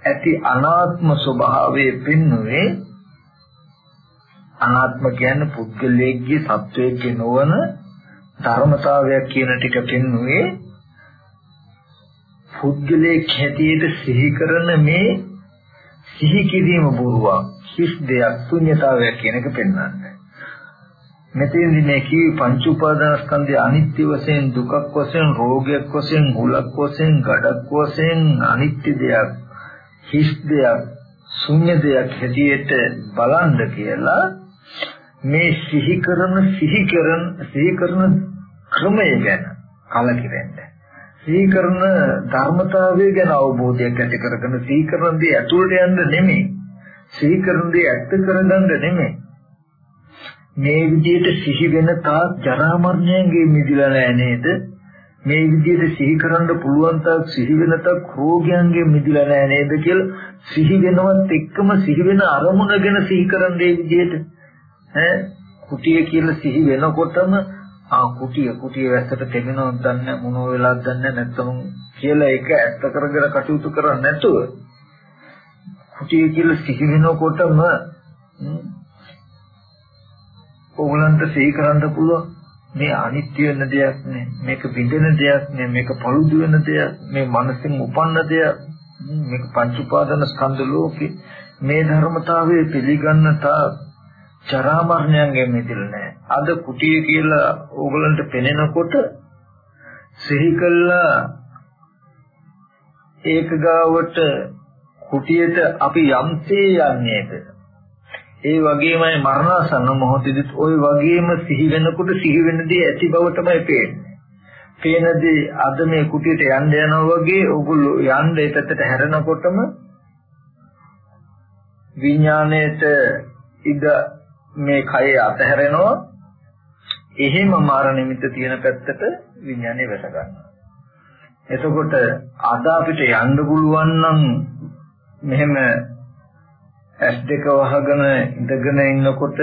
ඇති අනාත්ම ස්වභාවයේ පින්නුවේ අනාත්ම කියන්නේ පුද්ගලයෙක්ගේ සත්වයේ නොවන ධර්මතාවයක් කියන ටික පෙන්වුවේ පුද්ගලයෙක් හැටියට සිහි කරන මේ සිහි කිරීම බොරුවක් හිස් දෙයක් ශුන්‍යතාවයක් කියන එක පෙන්වන්නේ. මෙතෙන්දි මේ කී පංච උපාදානස්කන්ධය අනිත්‍ය වශයෙන් දුකක් වශයෙන් රෝගයක් වශයෙන් හුලක් වශයෙන් ගඩක් වශයෙන් අනිත්‍ය දෙයක් හිස් දෙයක් ශුන්‍ය දෙයක් හැටියට බලන්න කියලා මේ සිහි කරන සිහි කරන සිහි කරන ක්‍රමය ගැන කලකිරෙන්න. සිහි කරන ධර්මතාවය ගැන අවබෝධයක් ඇති කරගෙන සිහි කරන දේ ඇතුළට යන්න නෙමෙයි. සිහි කරන දේ ඇත්ත කරගන්න නෙමෙයි. මේ විදිහට සිහි වෙන තාක් ජරා මරණයෙන් මිදිලා නැහැ නේද? මේ විදිහට සිහි කරන්න පුළුවන් තාක් සිහි වෙන තාක් රෝගයන්ගෙන් මිදිලා නැහැ නේද කියලා සිහි වෙනවත් එක්කම සිහි වෙන අරමුණ ගැන සිහි කරන්නේ විදිහට ඈ කුටිය කියලා සිහි වෙනකොටම ආ කුටිය කුටිය වැස්සට තෙමෙනවද දන්නේ මොනෝ වෙලාද දන්නේ නැත්නම් කියලා ඒක ඇත්ත කරගෙන කටයුතු කරන්නේ නැතුව කුටිය කියලා සිහි වෙනකොටම ඕගලන්ට සිහි කරන්න පුළුවන්. මේ අනිත්‍ය වෙන දෙයක් නේ මේක බිඳෙන දෙයක් නේ මේක පළුදු වෙන දෙයක් මේ මනසින් උපන්න දෙයක් මේක පංච උපාදාන ස්කන්ධ ලෝකේ. මේ ධර්මතාවයේ පිළිගන්න තා ජරා මරණයන්ගෙන් මිදෙලා නැහැ. අද කුටිය කියලා ඕගලන්ට පෙනෙනකොට සිහි කළා. ඒක ගාවට කුටියට අපි යම්සේ යන්නේද ඒ වගේමයි මරණසන්න මොහොතේදීත් ওই වගේම සිහි වෙනකොට සිහි වෙනදී ඇති බව තමයි පේන්නේ. පේනදී අද මේ කුටියට යන්න යනවා වගේ ඕගොල්ලෝ යන්න ඒ පැත්තට හැරෙනකොටම විඥාණයට ඉද මේ කය අතහැරෙනවා එහෙම මාර නිමිත්ත තියෙන පැත්තට විඥානේ වැට ගන්නවා. එතකොට අද අපිට යන්න පුළුවන් නම් මෙහෙම ඇස් දෙක වහගෙන ඉඳගෙන ඉන්නකොට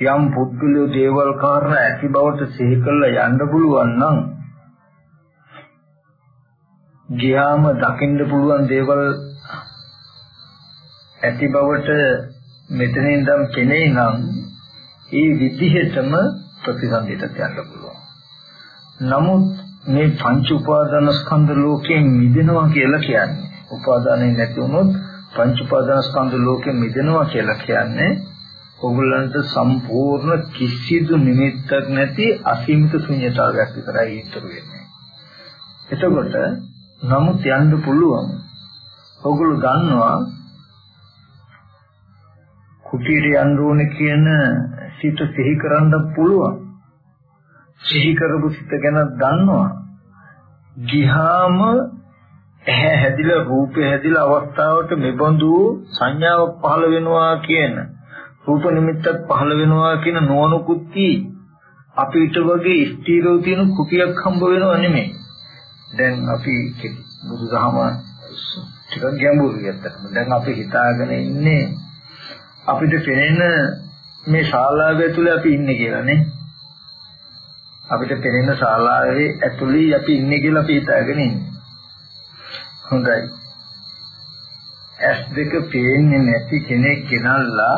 යම් පුද්ගලයෝ දේවල් කාරණා ඇති බවට සිහි කරලා යන්න පුළුවන් නම් ගියාම දකින්න පුළුවන් දේවල් ඇති බවට මෙතන ඉඳන් පෙනේ නම් ඒ විදිහටම ප්‍රතිසන්දිට යන්න පුළුවන්. නමුත් මේ පංච උපාදාන ස්කන්ධ ලෝකයෙන් මිදෙනවා කියලා කියන්නේ උපාදානෙ නැති වුණොත් පංච උපාදාන ස්කන්ධ ලෝකයෙන් මිදෙනවා කියලා කියන්නේ ඔගොල්ලන්ට සම්පූර්ණ කිසිදු නිමිත්තක් නැති අසීමිත ශුන්‍යතාවයක් විතරයි ඉතුරු වෙන්නේ. එතකොට නමුත් යන්න පුළුවන්. ඔගොල්ලෝ දන්නවා කුටියට යන්න ඕනේ කියන සිත සිහි කරන්න පුළුවන්. සිහි කරපු සිත ගැන දන්නවා. ගිහාම ඇහැ හැදිලා රූපය හැදිලා අවස්ථාවට මෙබඳු සංඥාවක් පහළ වෙනවා කියන රූප නිමිත්තක් පහළ වෙනවා කියන නුවණකුත් අපිට වගේ ස්ථීරව තියෙන කුටියක් හම්බ වෙනව නෙමෙයි. දැන් අපි බුදුදහම ටිකක් ගැඹුරුයි අත්තටම. දැන් අපි හිතාගෙන ඉන්නේ අපිට පෙනෙන මේ ශාලාව ඇතුලේ අපි ඉන්නේ කියලා නේ. අපිට පෙනෙන ශාලාවේ ඇතුලේ අපි ඉන්නේ කියලා අපි හිතාගෙන ඉන්නේ. හොඳයි. ඇස් දෙක පේන්නේ නැති කෙනෙක් ගෙනල්ලා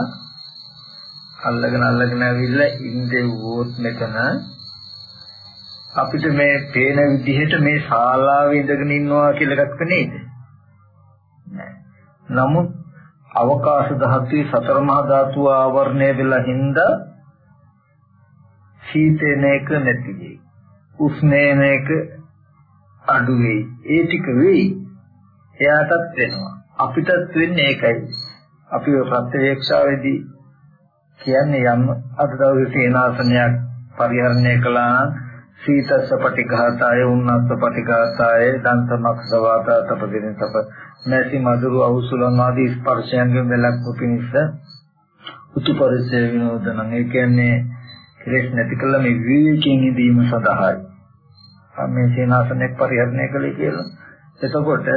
අල්ලගෙන අල්ලගෙන ඇවිල්ලා ඉඳෙව්වොත් මෙතන අපිට මේ පේන විදිහට මේ ශාලාවේ ඉඳගෙන ඉන්නවා කියලා එකක් නේද? නමුත් අවකාශ ධාතුවේ සතර මහා ධාතු ආවරණය වෙලා හින්දා සීතේනේක නැති වෙයි. උෂ්ණේනේක අඩු වෙයි. ඒ ටික වෙයි. එයාටත් වෙනවා. අපිටත් වෙන්නේ ඒකයි. අපි ප්‍රත්‍යක්ෂාවේදී කියන්නේ යම් අද දවසේ සේනාසනයක් පරිහරණය කළා නම් සීතස්ස පටිඝාතාය උන්නස්ස පටිඝාතාය දන්තමක් සවාත තපදින තප නැති මధుරු අවසුලන් ආදී ස්පර්ශයන්ගෙන් වැළක් පිණිස උතුපරිසය විනෝදනං ඒ කියන්නේ කෙලෙස් නැති කළ මේ විවේකයෙන් ඉදීම සඳහායි මේ සේනාසනයක් පරිහරණය කළේ කියලා එතකොට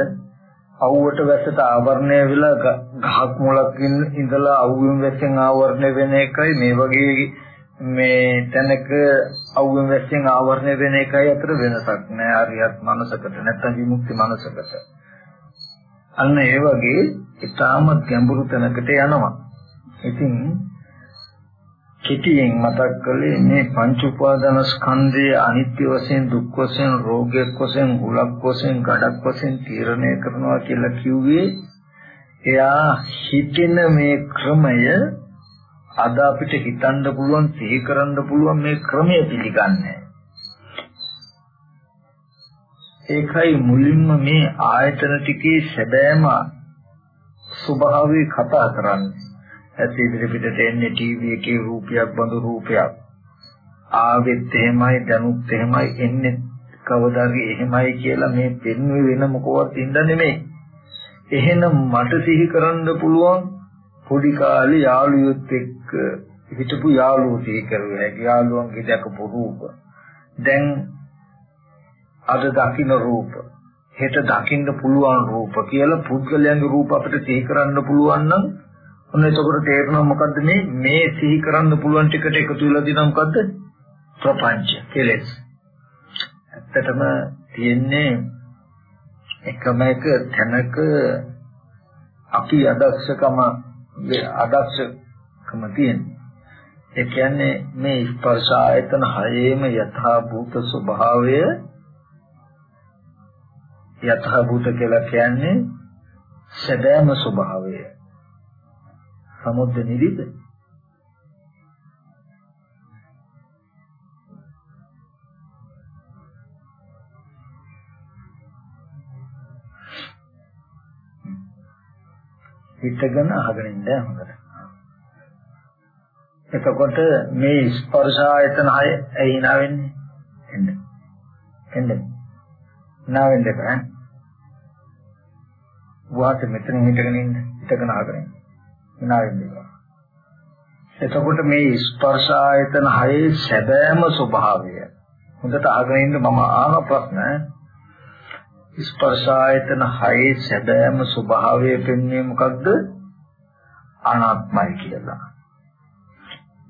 අවුවට වැස්සට ආවරණය වෙලා ගහක් මුලක් ඉඳලා අවුවෙන් වැස්සෙන් ආවරණය වෙන එකයි. මේ වගේ මේ තැනක අවුවෙන් වැස්සෙන් ආවරණය වෙන එකයි අතර වෙනසක් නෑ හරියට මනසකට නැත්නම් විමුක්ති මනසකට. අන්න ඒ වගේ ඊටාම ගැඹුරු තැනකට යනවා. ඉතින් කෙටියෙන් මතක් කළේ මේ පංච උපාදාන ස්කන්ධයේ අනිත්‍ය වශයෙන් දුක් වශයෙන් රෝගයක් වශයෙන් හුලක් වශයෙන් ගඩක් වශයෙන් තීරණය කරනවා කියලා කිව්වේ එයා හිතෙන මේ ක්‍රමය අද අපිට හිතන්න පුළුවන් සිහි කරන්න පුළුවන් මේ ක්‍රමය පිළිගන්නේ. ඒකයි මුලින්ම මේ ආයතන ටිකේ සැබෑම ස්වභාවය කතා කරන්නේ. ඇස් ඉදිරි පිටට එන්නේ ටීවී එකේ රූපයක් බඳු රූපයක්. ආවෙත් එහෙමයි දැනුත් එහෙමයි එන්නේ කවදාගේ එහෙමයි කියලා මේ පෙන්වෙ වෙන මොකවත් ඉඳ නෙමෙයි. එහෙනම් මට සිහි කරන්න පුළුවන් පොඩි කාලේ යාළුවෙක් එක්ක හිටපු යාළුවෝ සිහි කරුවේ හැකි යාළුවන්ගේ දැකපු රූප. දැන් අද දකින්න රූප හෙට දකින්න පුළුවන් රූප කියලා පුද්ගලයන්ගේ රූප අපිට සිහි කරන්න පුළුවන් නම් ඔන්න එතකොට තේරෙනවා මොකද්ද මේ? මේ සිහි කරන්න පුළුවන් ටිකට එකතු වෙලා දිනා මොකද්ද? ප්‍රපංච කෙලෙස්. ඇත්තටම තියෙන්නේ එකම එක තැනක අපි අදක්ෂකම අදක්ෂකම තියෙන්නේ. ඒ කියන්නේ මේ ස්පර්ශ ආයතන හයේම යථා භූත ස්වභාවය යථා භූත කියලා කියන්නේ සැබෑම ස්වභාවය. සමුද්ද නිදිද? හිතගෙන අහගෙන ඉන්න හොඳට. එතකොට මේ ස්පර්ශ ආයතන හය ඇයි hina වෙන්නේ? එන්න. එන්න. hina වෙන්න බෑ. වාස මෙතන හිටගෙන ඉන්න. හිටගෙන අහගෙන ඉන්න. Hina වෙන්නේ. එතකොට මේ ස්පර්ශ ආයතන හයේ සැබෑම ස්වභාවය හොඳට අහගෙන ඉන්න මම ආන ප්‍රශ්න ස්පර්ශ ආයතන හයේ සැබෑම ස්වභාවය පෙන්වන්නේ මොකක්ද අනාත්මයි කියලා.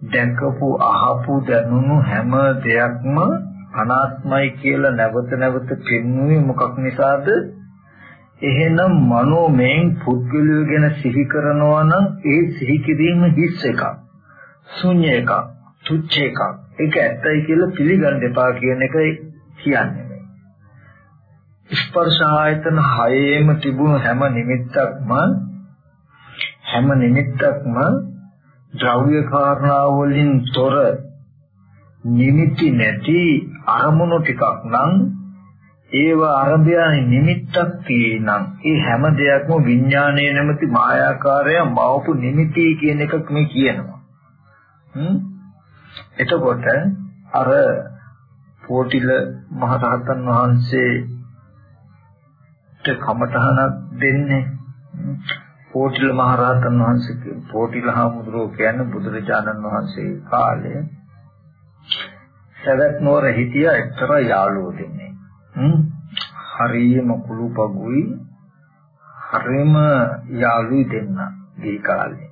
දැකපු අහපු දැනුණු හැම දෙයක්ම අනාත්මයි කියලා නැවත නැවත පෙන්වුවේ මොකක් නිසාද? එහෙනම් මනෝමයෙන් පුද්ගලය ගැන සිහි කරනවා නම් ඒ සිහි කිරීම හිස් එකක්. ශුන්‍ය එකක්, තුච්ච එකක්. ඒක ඇත්තයි කියලා පිළිගන්න එපා කියන එකයි කියන්නේ. ස්පර්ශ ආයතන හයේම තිබුණු හැම නිමිත්තක්ම හැම නිමිත්තක්ම ද්‍රව්‍ය කාරණා වලින් තොර නිමිති නැති අරමුණු ටිකක් නම් ඒව අරබයානි නිමිත්තක් තියෙනම් ඒ හැම දෙයක්ම විඥානයේ නැමැති මායාකාරය මවපු නිමිති කියන එකක් මේ කියනවා. හ්ම් එතකොට අර පෝටිල මහරහතන් වහන්සේට කමඨහනක් දෙන්නේ පෝටිල මහරහතන් වහන්සේ පෝටිල හාමුදුරුවෝ කියන්නේ බුදුරජාණන් වහන්සේ කාලේ සවැත් නුවර හිටිය එක්තරා යාළුවෝ දෙන්නේ. හරියම කුළුපගුයි හරියම යාළුවෝ දෙන්න දී කාලේ.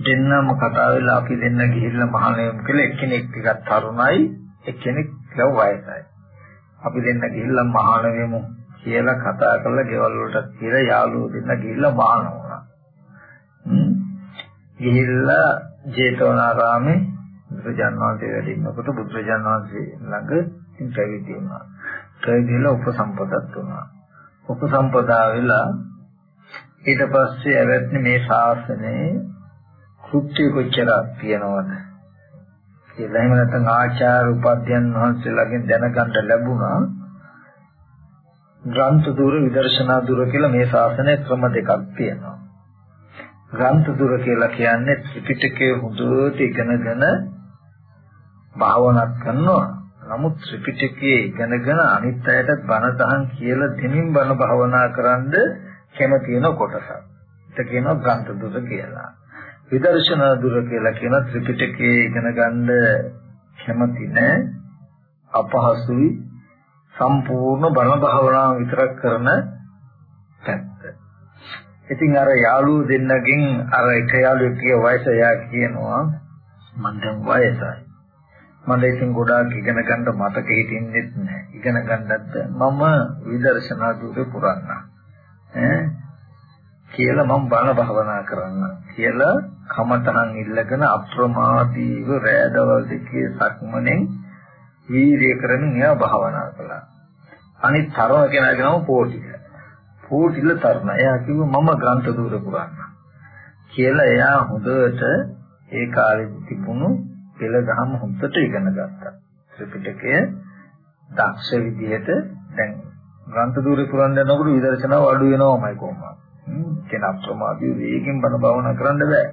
දෙන්නම කතා වෙලා අපි දෙන්න ගිහිල්ලා මහානයම් කියලා එක්කෙනෙක් ටිකක් තරුණයි එක්කෙනෙක් ලව වයසයි. අපි දෙන්න ගිහිල්ලා මහානවෙමු කියලා කතා කරලා ගෙවල් වලට කියලා යාළුවෝ දෙන්න ගිහිල්ලා මහාන වුණා. ගිහිල්ලා ජේතවනාරාමේ බුදුරජාණන් වහන්සේ වැඩ ඉන්නකොට බුදුරජාණන් වහන්සේ ළඟ ඉතින් පැවිදි වුණා. පැවිදිලා උපසම්පදත් වුණා. උපසම්පදා වෙලා ඊට පස්සේ ඇවැත්නි මේ ශාසනයේ කෘත්‍ය කොච්චරක් තියෙනවද කියලා එහෙම නැත්නම් ආචාර්ය උපාධ්‍යයන් වහන්සේලාගෙන් දැනගන්න ලැබුණා ග්‍රන්ථ දුර විදර්ශනා දුර කියලා මේ ශාසනයේ ක්‍රම දෙකක් තියෙනවා. ග්‍රන්ථ දුර කියලා කියන්නේ ත්‍රිපිටකයේ හොඳට ඉගෙනගෙන භාවනා කරනවා. නමුත් ත්‍රිපිටකයේ ඉගෙනගෙන අනිත් අයටත් බණ දහම් කියලා දෙමින් බණ භාවනා කරන්ද කැමති වෙන කොටසක්. ඒක කියනවා ග්‍රන්ථ දුර කියලා. විදර්ශනා දුර කියලා කියන ත්‍රිපිටකයේ ඉගෙන ගන්න කැමති නැහැ. අපහසුයි සම්පූර්ණ බණ භාවනාව විතරක් කරන පැත්ත. ඉතින් අර යාළුවෝ දෙන්නගෙන් අර එක යාළුවෙක්ගේ වයස එයා කියනවා මම දැන් වයසයි. මම ඉතින් ගොඩාක් ඉගෙන ගන්න මතක හිටින්නෙත් නැහැ. ඉගෙන ගන්නත් මම විදර්ශනා දුරේ පුරන්න. ඈ කියලා මම බණ භාවනා කරන්න කියලා කමතහන් ඉල්ලගෙන අප්‍රමාදීව රෑදවල් දෙකේ සක්මණෙන් වීර්ය කරමින් එයා භාවනා කළා. අනිත් තරම කෙනාගේ නම පෝටිල. පෝටිල තරණ. එයා කිව්වා මම ග්‍රන්ථ දුර පුරන්න. කියලා එයා හොඳට ඒ කාලේ තිබුණු පෙළ දහම හොඳට ඉගෙන ගත්තා. ත්‍රිපිටකය දක්ෂ විදිහට දැන් ග්‍රන්ථ දූරේ පුරන්න යනකොට විදර්ශනාව අඩු වෙනවමයි කොහොමද? කියන අප්‍රමාදී වේගෙන් බණ භාවනා කරන්න බෑ.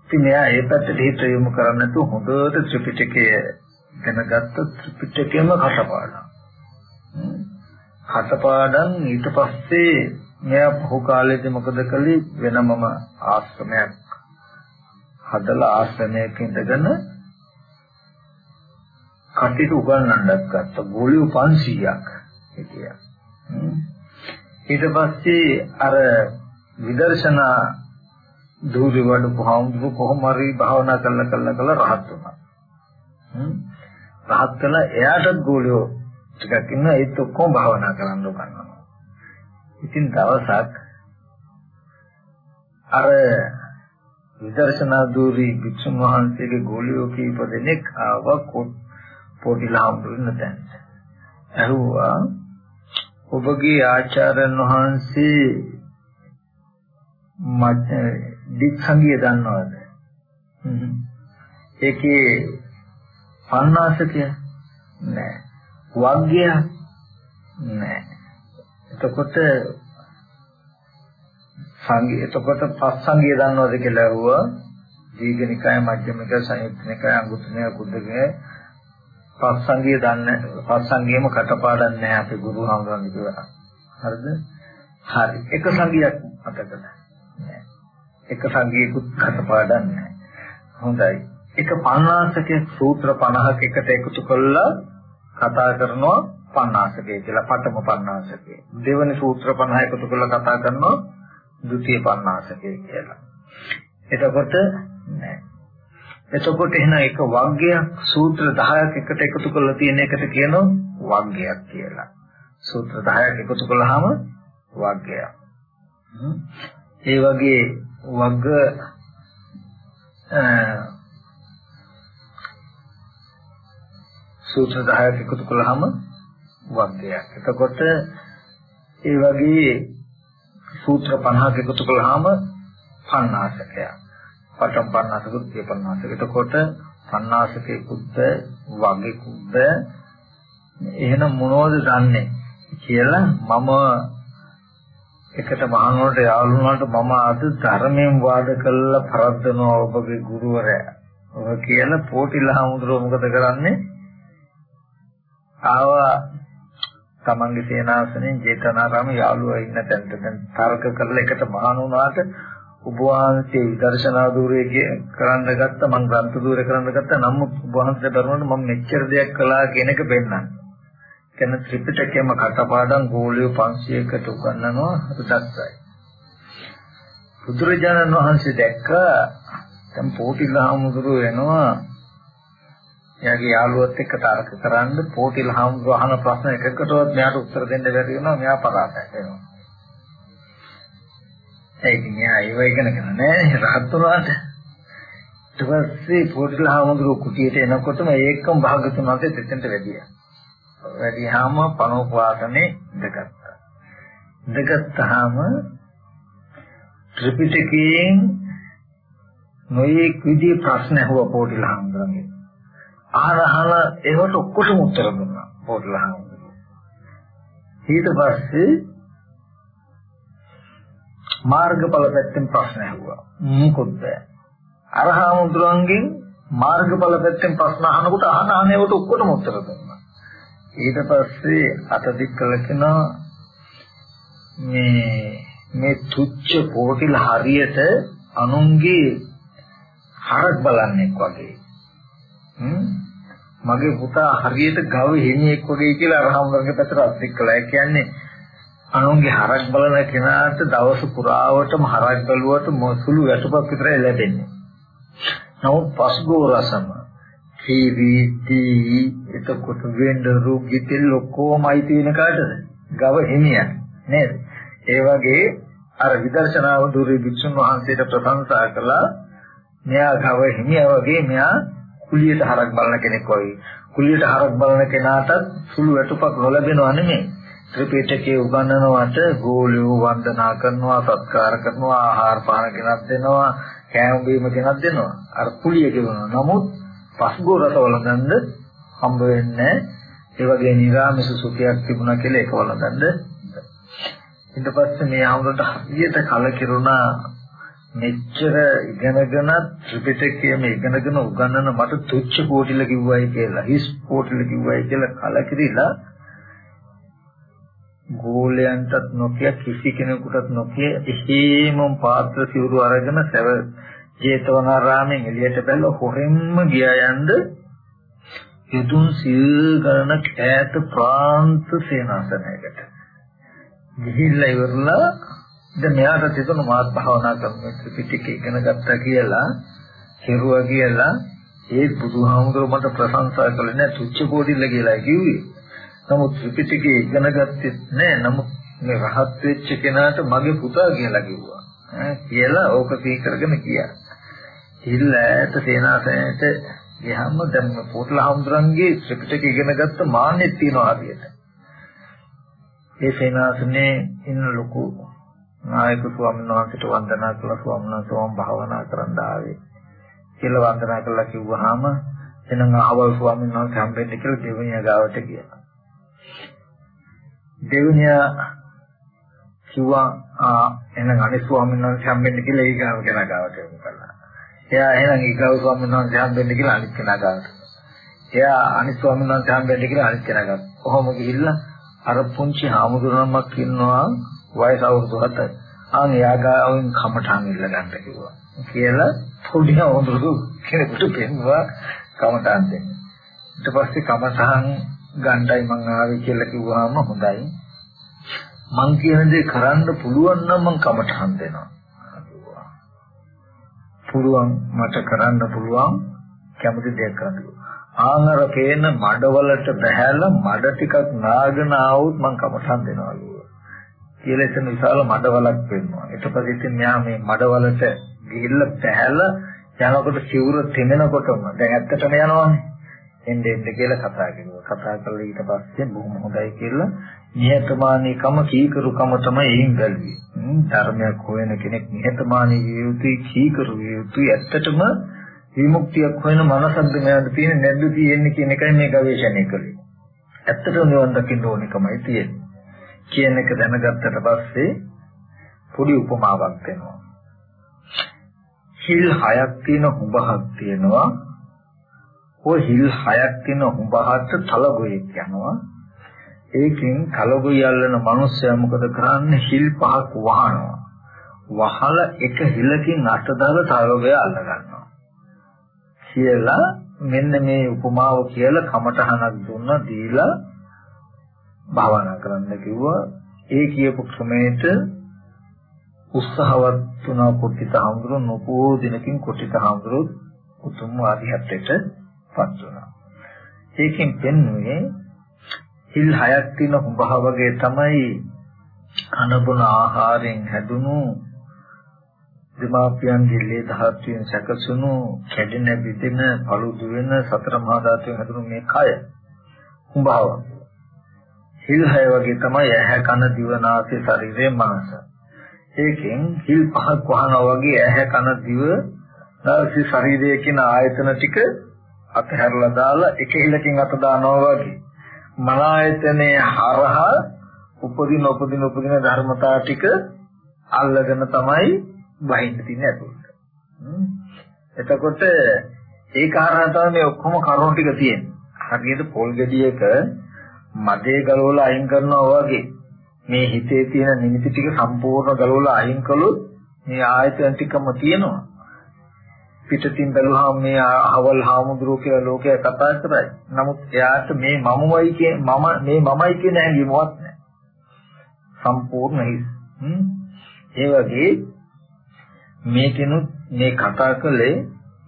ඉතින් මෙයා ඒ පැත්තට හිත යොමු කරන්නේ නැතුව හොඳට ත්‍රිපිටකය දැනගත්ත ත්‍රිපිටකයම කටපාඩම්. කටපාඩම් ඊට පස්සේ මෙයා බොහෝ කාලෙදී මොකද කළේ වෙනමම ආශ්‍රමයක් හදලා ආශ්‍රමයක ඉඳගෙන කටිට උගන්වන්නත් ගත්තා. ගෝලියෝ 500ක් හිටියා. ඊට පස්සේ අර විදර්ශනා දූරි වඩපු හාමුදුරු කොහොම හරි භාවනා කරලා කරලා කරලා රහත් වුණා. රහත් කළා එයාටත් ගෝලියෝ ටිකක් ඉන්න ඒත් ඔක්කොම භාවනා කරන්න උගන්වනවා. ඉතින් දවසක් අර විදර්ශනා දූරි භික්ෂුන් වහන්සේගේ ගෝලියෝ කීප දෙනෙක් ආවා පොඩි ලාම්බුන්න දැන්. ඇහුවා ඔබගේ ආචාර්යන් වහන්සේ මත් දික්ඛංගිය දන්නවද? ඒකේ පන්නාසකය නෑ. වග්ගය නෑ. එතකොට සංගී එතකොට පස් සංගීය දන්නවද කියලා ඇහුවා. දීඝනිකාය මධ්‍යමික සංයුත්නිකය අඟුත්‍රණය කුද්දකේ පස් සංගීය දන්නේ පස් සංගීයම කටපාඩම් නැහැ අපේ ගුරු හාමුදුරන් කිව්වා හරිද? හරි. එක සංගීයක් මතකද නැහැ. එක සංගීයකුත් කටපාඩම් නැහැ. හොඳයි. එක පණ්ණාසකේ සූත්‍ර 50ක එකට එකතු කළා. කතා කරනවා පණ්ණාසකේ කියලා. පඨම පණ්ණාසකේ දෙවනි සූත්‍ර 50 එකතු කරලා කතා කරනවා ဒုတိ ය පණ්ණාසකය කියලා. එතකොට නෑ. එතකොට එහෙනම් එක වග්ගයක් සූත්‍ර 10ක් එකට එකතු කරලා තියෙන එකට කියනවා වග්ගයක් කියලා. සූත්‍ර 10ක් එකතු කළාම වග්ගයක්. ඒ වගේ වග්ග සූත්‍ර 10ක් එකතු කළාම වග්ගයක්. එතකොට ඒ වගේ සූත්‍ර 50ක එකතු කළාම පණ්ණාසකයක්. පටම් පණ්ණාසකුත් කිය පණ්ණාසක. එතකොට පණ්ණාසකේ කුද්ද වගේ කුද්ද එහෙනම් මොනවද දන්නේ කියලා මම එකට මහානෝට යාළුවන්ට මම අද ධර්මයෙන් වාද කළා පරද්දනවා ඔබගේ ගුරුවරයා. ඔය කියලා පොටිලා හමුදුර මොකද කරන්නේ? ආවා තමන්ගේ සේනාසනෙන් ජේතවනාරාම යාළුවා ඉන්න තැනට දැන් තර්ක කරලා එකට මහාන වුණාට ඔබ වහන්සේ විදර්ශනා ධූරයේ කරන්න ගත්ත මම ග්‍රන්ථ ධූරය කරන්න ගත්ත නමුත් ඔබ වහන්සේ දරුවන්ට මම මෙච්චර දෙයක් කළා කියන එක පෙන්නන්න. කියන ත්‍රිපිටකයේම කටපාඩම් ගෝලිය 500කට උගන්වනවා හුදක්සයි. බුදුරජාණන් වහන්සේ දැක්ක දැන් පොටිල්හාමුදුරුව වෙනවා එයාගේ යාළුවත් එක්ක තර්ක කරන්න පොටිල්හාමුදුරුව අහන ප්‍රශ්න එකකටවත් මෙයාට උත්තර දෙන්න බැරි වෙනවා මෙයා පරාදයි වෙනවා. ඒක මෙයා ඒව ඉගෙනගෙන නෑ රහත් වුණාට ඊට පස්සේ පොටිල්හාමුදුරුව කුටියට එනකොටම ඒකම භාගතුන් වහන්සේ දෙතෙන්ට වැඩියා. වැඩිහාම පනෝපවාසනේ ඉඳගත්තා. ඉඳගත්තාම ත්‍රිපිටකයෙන් නොයේක් විදිහේ ප්‍රශ්න ඇහුවා පොටිලහාමුදුරන්ගේ. ආරහන ඒවට ඔක්කොටම උත්තර දුන්නා පොටිලහාමුදුරුවෝ. ඊට පස්සේ මාර්ගඵල පැත්තෙන් ප්‍රශ්න ඇහුවා. මොකොත් බෑ. අරහාමුදුරන්ගෙන් මාර්ගඵල පැත්තෙන් ප්‍රශ්න අහනකොට අහන අහනේවට ඔක්කොටම උත්තර දුන්නා. ඊට පස්සේ අත දික් කළ කෙනා මේ මේ තුච්ච පොටිල හරියට අනුන්ගේ හරක් බලන්නෙක් වගේ. මගේ පුතා හරියට ගව හිමියෙක් වගේ කියලා අරහම්වරගේ පැත්තට අත්දික් කළා. ඒ කියන්නේ අනුන්ගේ හරක් බලන කෙනාට දවස පුරාවටම හරක් බලුවට මොසුළු වැටුපක් විතරයි ලැබෙන්නේ. නමුත් පස්ගෝ රසම කීවිති එතකොට වෙන්න රෝගිතෙල් ඔක්කොමයි තියෙන කාටද? ගව හිමියන් නේද? ඒ වගේ අර විදර්ශනාව දුරේ වික්ෂුන් වහන්සේට ප්‍රශංසා කළා මෙයා ගව හිමියා වගේ මෙයා කුලියට හරක් බලන කෙනෙක් වගේ. කුලියට හරක් බලන කෙනාට සුළු වැටුපක් නොලැබෙනව නෙමෙයි. ත්‍රිපිටකයේ උගන්වනවට ගෝලියෝ වන්දනා කරනවා සත්කාර කරනවා ආහාර පාන ගෙනත් දෙනවා කෑම බීම ගෙනත් දෙනවා. අර කුලිය ගෙවනවා නමුත් පස්ගෝ රස වළඳන්න හම්බ වෙන්නේ ඒ වගේ නිරාමිස සුඛයක් තිබුණා කියලා ඒක වළඳන්න ඊට පස්සේ මේ ආමුරට හරියට කලකිරුණා. මෙච්චර ඉගෙනගෙන ත්‍රිපිටකයේම ඉගෙනගෙන උගන්නන මට තුච්ච කෝටිල කිව්වයි කියලා හිස් කෝටිල කිව්වයි කියලා කලකිරිලා ගෝලයන්ටත් නොකිය කිසි කෙනෙකුටත් නොකිය එහෙමම පාත්‍ර සිවුරු අරගෙන සව ජේතවනාරාමෙන් එළියට බැලුවා හොරෙන්ම ගියා යන්න යතුන් සිල් ගණනක් ඈත ප්‍රාන්ත සේනාසනයකට. ගිහිල්ලා ඉවරලා දැන් මෙයාට තිබුණ මාත් භාවනා කරන ත්‍රිපිටකය ඉගෙන ගත්තා කියලා කෙරුවා කියලා ඒ බුදුහාමුදුරුවෝ මට ප්‍රශංසා කළේ නෑ තුච්ච කෝටිල්ල කියලා කිව්වේ. නමුත් ත්‍රිපිටකය ඉගෙන ගත්තේ නෑ. නමුත් මේ රහත් වෙච්ච කෙනාට මගේ පුතා කියලා කිව්වා. ඈ කියලා ඕක සීකරගෙන ගියා. ඉල්ලෑට සේනාසනයට ගියාම දැන් පොට්ල හාමුදුරන්ගේ ත්‍රිපිටකය ඉගෙන ගත්ත මාන්නෙත් තියනවා හරියට. ඒ සේනාසනේ ඉන්න ලොකු නායක ස්වාමීන් වහන්සේට වන්දනා කළා ස්වාමීන් වහන්සේ වම් භාවනා කරන්න ආවේ කියලා වන්දනා කළා කිව්වහම එනං ආවල් ස්වාමීන් වහන්සේ හම්බෙන්න කියලා දෙවිනියා ගාවට ගියා. දෙවිනියා කිව්වා ආ එනං අනිත් ස්වාමීන් වහන්සේ හම්බෙන්න කියලා ඒ ගාව කෙනා ගාවට යමු කළා. එයා එහෙනම් ඒ ගාව ස්වාමීන් වහන්සේ හම්බෙන්න කියලා අනිත් කෙනා ගාවට. එයා අනිත් ස්වාමීන් වහන්සේ හම්බෙන්න කියලා අනිත් කෙනා ගාවට. කොහොම ගිහිල්ලා අර පුංචි හාමුදුරුවමක් ඉන්නවා වයස අවුරුදු 7යි. ආන් එයාගාවෙන් කමටහන් ඉල්ල ගන්න කිව්වා. කියලා පොඩි හාමුදුරුවෝ කෙනෙකුට පෙන්වුවා කමටහන් දෙන්න. ඊට පස්සේ කමටහන් ගණ්ඩයි මං ආවේ කියලා කිව්වහම හොඳයි. මං කියන දේ කරන්න පුළුවන් නම් මං කමටහන් දෙනවා. පුළුවන් මට කරන්න පුළුවන් කැමති දෙයක් කරන්න. ආහාර කේන මඩවලට බහැලා මඩ ටිකක් නාගෙන ආවොත් මං කමසන් දෙනවා කිව්වා. කියලා එතන විශාල මඩවලක් වෙනවා. ඊට පස්සේ ඉතින් මෙයා මේ මඩවලට ගිහිල්ලා බහැලා යනකොට සිවුර තෙමෙනකොටම දැන් ඇත්තටම යනවානේ. එන්නේ එන්නේ කියලා කතා කරනවා. කතා කරලා ඊට පස්සේ බොහොම හොඳයි කියලා නිහතමානීකම කීකරුකම තමයි එයින් බැලුවේ. ධර්මයක් හොයන කෙනෙක් නිහතමානී විය යුතුයි කීකරු විය යුතුයි ඇත්තටම විමුක්තියක් හොයන මනසක්ද මෙයාට තියෙන නැද්ද තියෙන්නේ කියන එකයි මේ ගවේෂණය කළේ. ඇත්තටම නිවන් දකින්න ඕනිකමයි තියෙන්නේ. කියන එක දැනගත්තට පස්සේ පොඩි උපමාවක් දෙනවා. හිල් හයක් තියෙන හුඹහක් තියෙනවා. ඔය හිල් හයක් තියෙන හුඹහට තලගොයෙක් යනවා. ඒකෙන් තලගොය යල්ලන මිනිස්සයා මොකද කරන්නේ? හිල් පහක් වහනවා. වහලා එක හිලකින් අතදල තලගොය අල්ල ගන්නවා. කියලා මෙන්න මේ උපමාව කියලා කමටහනක් දුන්නා දීලා භාවනා කරන්න කිව්වා. ඒ කියපු ක්‍රමයට උත්සාහවත් වුණා කුටිත හඳුරු නොපෝ දිනකින් කුටිත හඳුරු උතුම් ආධිහත්යට පත් වුණා. ඒකෙන් පෙන්වන්නේ හිල් හයක් තියෙන හුඹහ වගේ තමයි කනබුන ආහාරයෙන් හැදුණු දෙමාපියන්ගේ ලේ ධාතුවෙන් සැකසුණු කැඩෙන බිඳෙන පළුදු වෙන සතර මහා ධාතුවෙන් හැදුණු මේ කය හුඹහ හිල් හය වගේ තමයි ඇහැ කන දිව නාසය ශරීරය මනස. ඒකෙන් හිල් පහක් වහනවා වගේ ඇහැ කන දිව නාසය ශරීරය කියන ආයතන ටික අතහැරලා දාලා එක හිලකින් අත දානවා වගේ මන ආයතනයේ හරහා උපදින උපදින උපදින ධර්මතා ටික අල්ලගෙන තමයි වහින්න තියෙන්නේ අතට. එතකොට ඒක හරහා තමයි මේ ඔක්කොම කරුණු ටික තියෙන්නේ. හරියට පොල් ගෙඩියක මදේ ගලවලා අයින් කරනවා වගේ මේ හිතේ තියෙන නිමිති ටික සම්පූර්ණ ගලවලා අයින් කළොත් මේ ආයතන ටිකම තියෙනවා. පිටතින් බැලුවාම මේ අහවල් හාමුදුරුවෝ කියලා ලෝකයා කතා කරයි. නමුත් එයාට මේ මමයි කිය මම මේ මමයි කියන හැඟීමවත් නැහැ. සම්පූර්ණ හිස්. ඒ වගේ මේකෙනුත් මේ කතා කළේ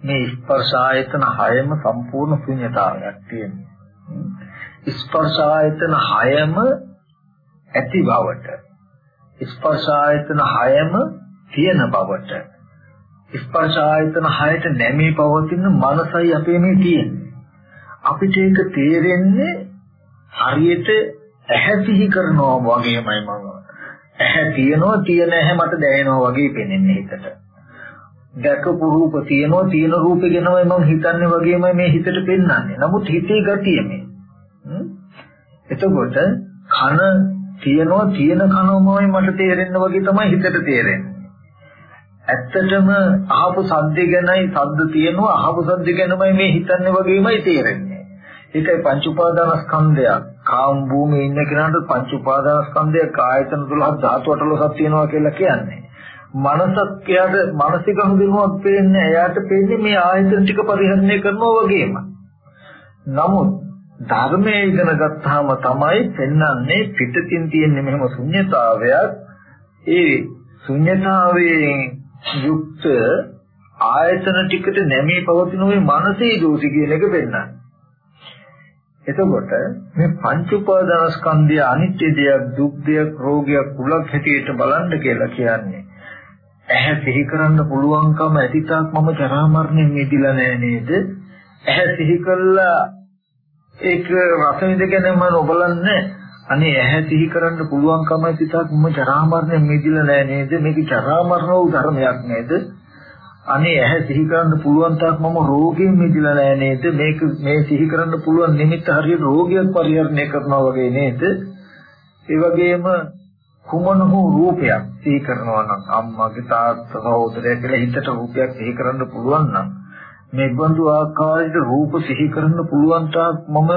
මේ ස්පර්ශ ආයතන හයම සම්පූර්ණ ශුන්‍යතාවයක් තියෙනවා. ස්පර්ශ ආයතන හයම ඇති බවට ස්පර්ශ ආයතන හයම තියෙන බවට ස්පර්ශ ආයතන හයට නැමී පවතින මනසයි අපේ මේ තියෙන්නේ. අපිට ඒක තේරෙන්නේ හරියට ඇහැ සිහි කරනවා වගේමයි මම. ඇහැ තියෙනවා තියෙන ඇහැ මට දැනෙනවා වගේ පෙනෙන්නේ හිතට. දැකපු රූප තියෙනවා තියෙන රූපේ ගැනමයි මම හිතන්නේ වගේමයි මේ හිතට පෙන්වන්නේ. නමුත් හිතේ ගතිය මේ. එතකොට කන තියෙනවා තියෙන කනමයි මට තේරෙන්න වගේ තමයි හිතට තේරෙන්නේ. ඇත්තටම අහපු සද්ද ගැනයි සද්ද තියෙනවා අහපු සද්ද ගැනමයි මේ හිතන්නේ වගේමයි තේරෙන්නේ. ඒකයි පංච උපාදානස්කන්ධය. කාම භූමියේ ඉන්න කෙනාට පංච උපාදානස්කන්ධය කායතන 12 ධාතු 18ක් තියෙනවා කියලා කියන්නේ. මනසක් එයාට මානසික හඳුනුවක් පේන්නේ එයාට පේන්නේ මේ ආයතන ටික පරිහරණය කරනවා වගේම. නමුත් ධර්මයේ ඉගෙන ගත්තාම තමයි පෙන්වන්නේ පිටතින් තියෙන මෙහෙම ශුන්්‍යතාවයක් ඒ ශුන්්‍යතාවයෙන් යුක්ත ආයතන ටිකට නැමී පවතින ওই මානසික දෝෂි කියන එක පෙන්නන්නේ. එතකොට මේ පංච උපාදානස්කන්ධය අනිත්‍ය දෙයක්, දුක් දෙයක්, රෝගයක්, කුලක් හැටියට බලන්න කියලා කියන්නේ. ඇහැ සිහි කරන්න පුළුවන්කම ඇතිතාක් මම ජරා මරණයෙන් මිදිලා නෑ නේද? ඇහැ සිහි කළා ඒක රස විඳගෙන මම නොබලන්නේ. අනේ ඇහැ සිහි කරන්න පුළුවන්කම සිතක් මම ජරා මරණය මිදිලා නෑ නේද? මේක ජරා මරණ වූ ධර්මයක් නේද? අනේ ඇහැ සිහි කරන්න පුළුවන් තාක් මම රෝගයෙන් මිදිලා නෑ නේද? මේක මේ සිහි කරන්න පුළුවන් නිමිත්ත හරියට රෝගයක් පරිහරණය කරනවා වගේ නේද? ඒ වගේම කුමන හෝ රූපයක් සිහි කරනවා නම් අම්මාගේ තාත්තා සහෝදරය කියලා හිතට රූපයක් සිහි කරන්න පුළුවන් නම් මේ බඳු ආකාරයට රූප සිහි කරන්න පුළුවන් තාක් මම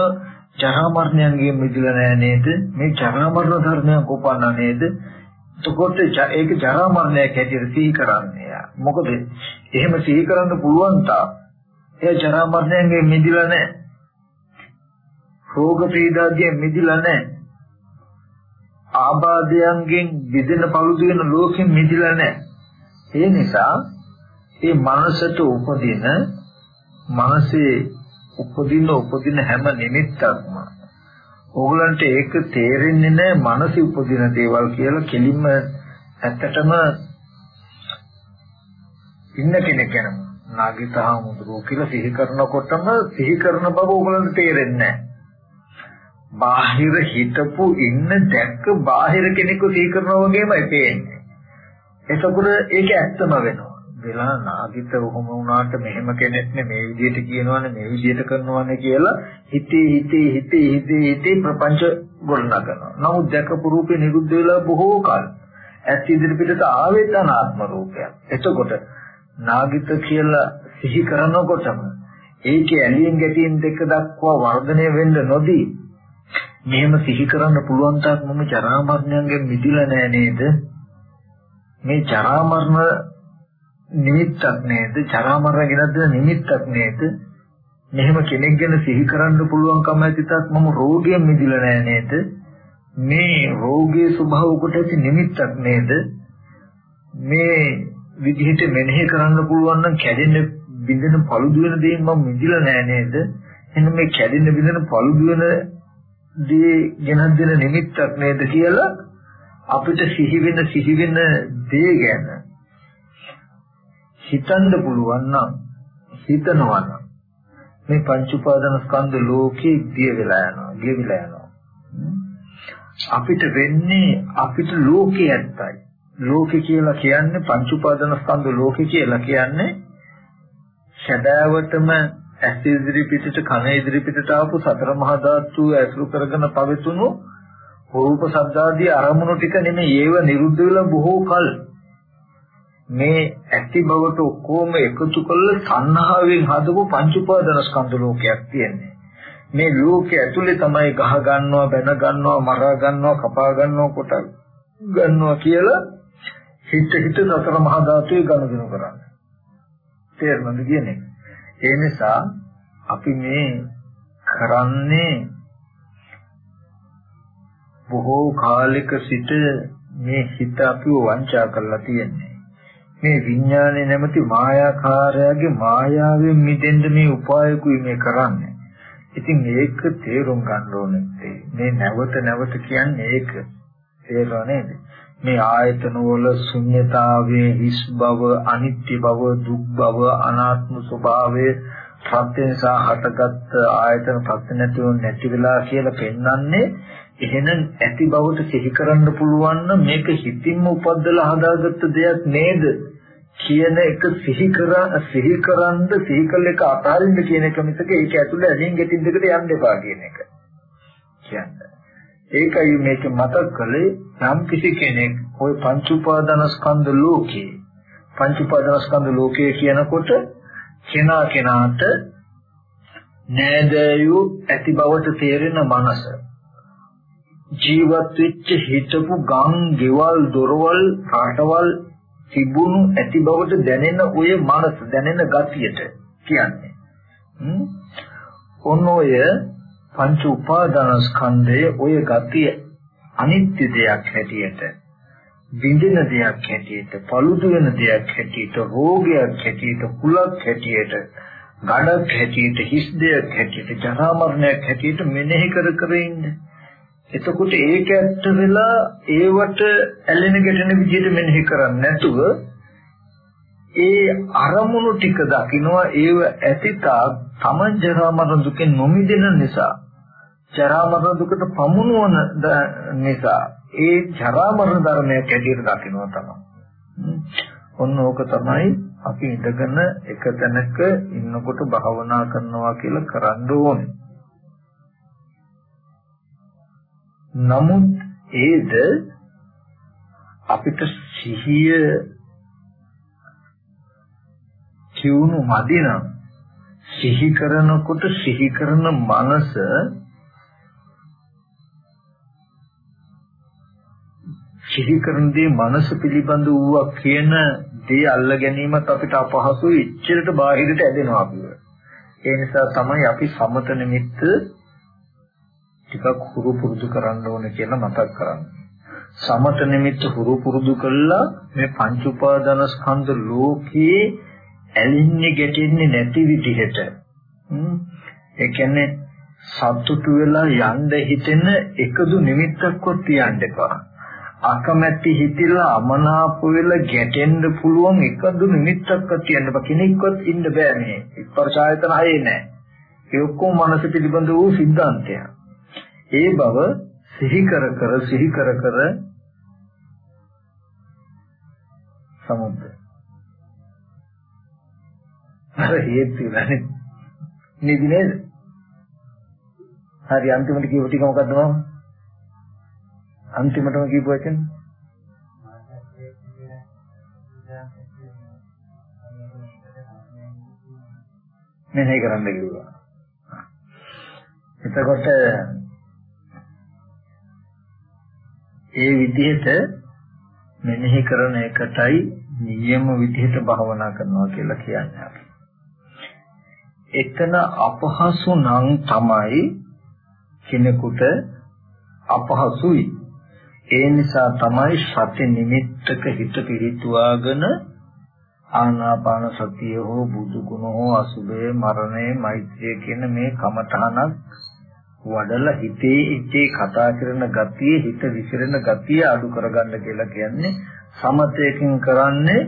ජරා මරණයන්ගෙන් මිදෙලා නැහැ නේද? මේ ජරා මරණ ධර්මයන් කොපන්න නේද? එතකොට ඒක ජරා මරණයක් හැටියට සිහි කරන්නේ. මොකද එහෙම සිහි කරන්න පුළුවන් තා ඒ ජරා මරණයන්ගෙන් මිදෙලා නැහැ. රෝග පීඩාවෙන් මිදෙලා නැහැ. ආබාධයන්ගෙන් විදෙන පළුදු වෙන ලෝකෙන් මිදෙලා නැහැ. ඒ නිසා මේ මනසට උපදින මනසේ උපදින උපදින හැම නිමිත්තක්ම ඕගලන්ට ඒක තේරෙන්නේ නැහැ මානසික උපදින දේවල් කියලා කෙලින්ම ඇත්තටම ඉන්න කෙනෙක් ගැන. නාගිතා මුදුරෝ කියලා සිහි කරනකොටම සිහි කරන බව ඕගලන්ට තේරෙන්නේ නැහැ බාහිර හිතපු ඉන්න දැක්ක බාහිර කෙනෙකු සිහි කරනවා වගේමයි පේන්නේ. එතකොට ඒක ඇත්තම වෙනවා. වෙලා නාගිත උහුම වුණාට මෙහෙම කෙනෙක් නේ මේ විදිහට කියනවනේ මේ විදිහට කරනවනේ කියලා හිතේ හිතේ හිතේ හිතේ හිතේ ප්‍රපංච ගොඩනගනවා. නමුත් දැකපු රූපේ නිරුද්ධ වෙලා බොහෝ කල ඇස් ඉදිරිපිටට ආවේ අනාත්ම රූපයක්. එතකොට නාගිත කියලා සිහි කරනකොටම ඒකේ ඇලියෙන් ගැටියෙන් දෙක දක්වා වර්ධනය වෙන්න නොදී මෙහෙම සිහි කරන්න පුළුවන් තාක් මම ජරා මරණයෙන් මිදිලා නෑ නේද මේ ජරා මරණ නිමිත්තක් නේද? ජරා මරණ ගෙනත් නිමිත්තක් නේද? මෙහෙම කෙනෙක් ගැන සිහි කරන්න පුළුවන්කම ඇතිතත් මම රෝගයෙන් මිදිලා නෑ නේද? මේ රෝගයේ ස්වභාව කොට ඇති නිමිත්තක් නේද? මේ විදිහට මෙනෙහි කරන්න පුළුවන් නම් කැඩෙන්න බින්දෙන පළුදු වෙන දේෙන් මම මිදිලා නෑ නේද? එහෙනම් මේ කැඩෙන බින්දෙන පළුදු වෙන දේ ගෙනත් දෙන නිමිත්තක් නේද කියලා අපිට සිහි වෙන සිහි වෙන දේ ගැන හිතන්න පුළුවන් නම් හිතනවා නම් මේ පංච උපාදාන ස්කන්ධ ලෝකේ දිය වෙලා යනවා ගෙවිලා යනවා. අපිට වෙන්නේ අපිට ලෝකේ ඇත්තයි. ලෝකේ කියලා කියන්නේ පංච උපාදාන ස්කන්ධ ලෝකේ කියලා කියන්නේ සැබෑවටම ඇස් ඉදිරි පිටට කන ඉදිරි පිටට ආපු සතර මහා ධාතු ඇසුරු කරගෙන පවතුණු රූප ශබ්දාදී අරමුණු ටික නෙමෙයි. ඒව නිරුද්ධ වෙලා බොහෝ කල මේ ඇති බවට ඔක්කොම එකතු කරලා සංහාවෙන් හදපු පංච උපාදාන ස්කන්ධ ලෝකයක් තියෙන්නේ මේ ලෝකයේ ඇතුලේ තමයි ගහ ගන්නවා බැන ගන්නවා මරා ගන්නවා කපා ගන්නවා කොට ගන්නවා කියලා හිත හිත සතර මහා ධාතුවේ ගනුදෙනු කරන්නේ තේරුණාද කියන්නේ. ඒ නිසා අපි මේ කරන්නේ බොහෝ කාලයක සිට මේ හිත අපිව වංචා කරලා තියෙන්නේ. මේ විඥානේ නැමැති මායාකාරයාගේ මායාවෙන් මිදෙන්න මේ උපායකුයි මේ කරන්නේ. ඉතින් ඒක තේරුම් ගන්න ඕනේ. මේ නැවත නැවත කියන්නේ ඒක. තේරුණා නේද? මේ ආයතන වල ශුන්්‍යතාවයේ හිස් බව අනිත්‍ය බව දුක් බව අනාත්ම ස්වභාවය සත්‍ය නිසා හටගත් ආයතන ප්‍රත්‍ය නැතිව නැති වෙලා කියලා පෙන්වන්නේ එහෙනම් ඇති බවට සිහි කරන්න පුළුවන් නම් මේක හිතින්ම උපද්දලා හදාගත්ත දෙයක් නේද? කියන එක සිහි කරා සිහි කරන්ද සිහි කළ එක අතාරින්න කියන එක මිසක ඒක ඇතුළේ ඇලින් ගැටින් දෙකට යන්න එපා කියන එක. කියන්නේ. ඒකයි මේක මතක් කළේ යම් කිසි කෙනෙක් ওই පංච උපාදානස්කන්ධ ලෝකේ පංච උපාදානස්කන්ධ ලෝකයේ කියනකොට කෙනා කෙනාට නෑදෑයු ඇති බවට තේරෙන මනස. ජීවත් වෙච්ච හිතපු ගම්, ගෙවල්, දොරවල්, රටවල් තිබුණු ඇති බවට දැනෙන ඔය මනස දැනෙන ගතියට කියන්නේ. ඔන්න ඔය පංච උපාදානස්කන්ධයේ ඔය ගතිය අනිත්‍ය දෙයක් හැටියට විඳින දෙයක් හැටියට පළුදු වෙන දෙයක් හැටියට රෝගයක් හැටියට කුලක් හැටියට ගඩක් හැටියට හිස් දෙයක් හැටියට ජරා මරණයක් හැටියට මෙනෙහි කර කර ඉන්න. එතකොට ඒක ඇත්ත වෙලා ඒවට ඇලෙන ගැටෙන විදිහට මෙනෙහි කරන්නේ නැතුව ඒ අරමුණු ටික දකින්නවා ඒව ඇතිතා තමන් ජරා මරණ දුකෙන් නොමිදෙන නිසා ජරා මරණ දුකට පමුණුවන නිසා ඒ ජරා මරණ ධර්මයක් ඇටියට දකින්නවා තමයි. ඔන්න ඕක තමයි අපි ඉඳගෙන එක තැනක ඉන්නකොට භාවනා කරනවා කියලා කරන්න ඕනේ. නමුත් ඒද අපිට සිහිය කියුණු මදිනම් සිහි කරනකොට සිහි කරන මනස සිහි කරන දේ මනස පිළිබඳ වූවක් කියන දේ අල්ල ගැනීමත් අපිට අපහසුයි ඉච්ඡරට බාහිරට ඇදෙනවා අපිව. ඒ නිසා තමයි අපි සමත නිමිත්ත ටිකක් හුරු පුරුදු කරන්න ඕන කියලා මතක් කරන්න. සමත නිමිත්ත හුරු පුරුදු කළා මේ පංච උපාදාන ස්කන්ධ ලෝකේ ඇලින්නේ ගැටෙන්නේ නැති විදිහට. ඒ කියන්නේ සතුටු වෙලා යන්න හිතෙන එකදු නිමිත්තක්වත් තියන්න එපා. අකමැති හිතිලා අමනාප වෙලා ගැටෙන්න පුළුවන් එකදු නිමිත්තක්වත් කියන්න බෑ කෙනෙක්වත් ඉන්න බෑ මේ ස්පර්ශ ආයතන හයේ නෑ ඒ ඔක්කොම මනස පිළිබඳ වූ සිද්ධාන්තයක් ඒ බව සිහි කර කර සිහි කර කර සමුද්ද. අර හේතු වෙනනේ නිදි නේද? හරි අන්තිමට කියපු ටික මොකද්ද මම? අන්තිමටම කියපු වචන? මෙනෙහි කරන්න කිව්වා. එතකොට ඒ විදිහට මෙනෙහි කරන එකටයි නියම විදිහට භාවනා කරනවා කියලා කියන්නේ. එතන අපහසු නම් තමයි කෙනෙකුට අපහසුයි. ඒ නිසා තමයි සති නිමිත්තක හිත පිරිතුවාගෙන ආනාපාන සතිය හෝ බුදු ගුණ හෝ අසුබේ මරණය මෛත්‍රිය කියන මේ කමඨහනක් වඩලා හිතේ හිතේ කතා කරන ගතිය හිත විසිරෙන ගතිය අඩු කරගන්න කියලා කියන්නේ සමතයකින් කරන්නේ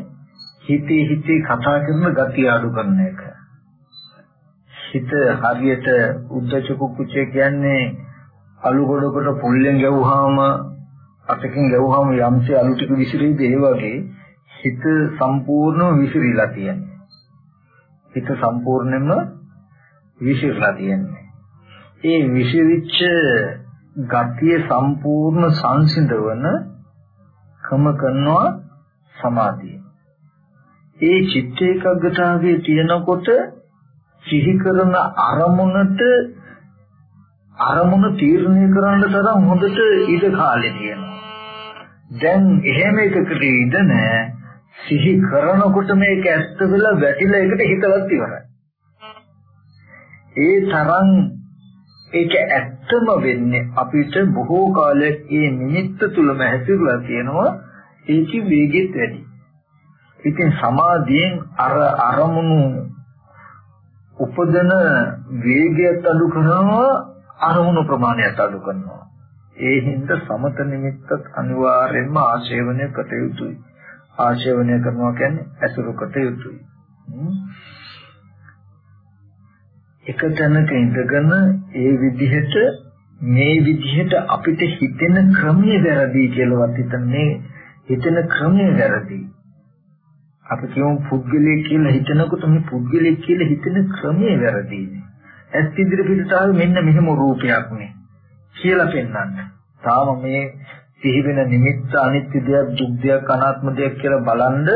හිතේ හිතේ කතා කරන ගතිය අඩු කරන එක. හිත හරියට උද්දච්ච කුච්චය කියන්නේ අලු ගොඩකට පුල්ලෙන් ගැවුවාම අතකින් ගැවුවාම යම්සේ අලු ටික විසිරෙයිද ඒ වගේ හිත සම්පූර්ණව විසිරීලා තියෙන්නේ. හිත සම්පූර්ණයෙන්ම විසිරලා තියෙන්නේ. ඒ විසිරිච්ච ගතිය සම්පූර්ණ සංසිඳවන කම කරනවා සමාධිය. ඒ චිත්ත ඒකාග්‍රතාවයේ තියෙනකොට සිහි කරන අරමුණට අරමුණ තීරණය කරන්න තරම් හොඳට ඉඩ කාලේ තියෙනවා. දැන් එහෙම එකකට ඉඳ නැහැ. සිහි කරනකොට මේක ඇත්ත වෙලා වැටිලා එකට හිතවත් ඉවරයි. ඒ තරම් ඒක ඇත්තම වෙන්නේ අපිට බොහෝ කාලයක් මේ නිමිත්ත තුලම හැසිරලා තියෙනවා ඒකේ වේගෙත් වැඩි. ඉතින් සමාධියෙන් අර අරමුණු උපදන වේගයත් අඩු කරනවා අරමුණු ප්‍රමාණයත් අඩු කරනවා. ඒ හින්දා සමත නිමිත්තත් අනිවාර්යයෙන්ම ආශේවනය කට යුතුයි. ආශේවනය කරනවා කියන්නේ ඇසුරු කට යුතුයි. එක තැනක ඉඳගෙන ඒ විදිහට මේ විදිහට අපිට හිතෙන ක්‍රමය වැරදි කියලාවත් හිතන්නේ හිතෙන ක්‍රමය වැරදි. අපි කියමු පුද්ගලයෙක් කියලා හිතනකොට මේ පුද්ගලයෙක් කියලා හිතෙන ක්‍රමය වැරදි. ඇස් ඉදිරි පිටට ආවේ මෙන්න මෙහෙම රූපයක් නේ කියලා පෙන්වන්න. තාම මේ සිහි වෙන නිමිත්ත අනිත්‍ය දෙයක් දුක් දෙයක් අනාත්ම දෙයක් කියලා බලන්ද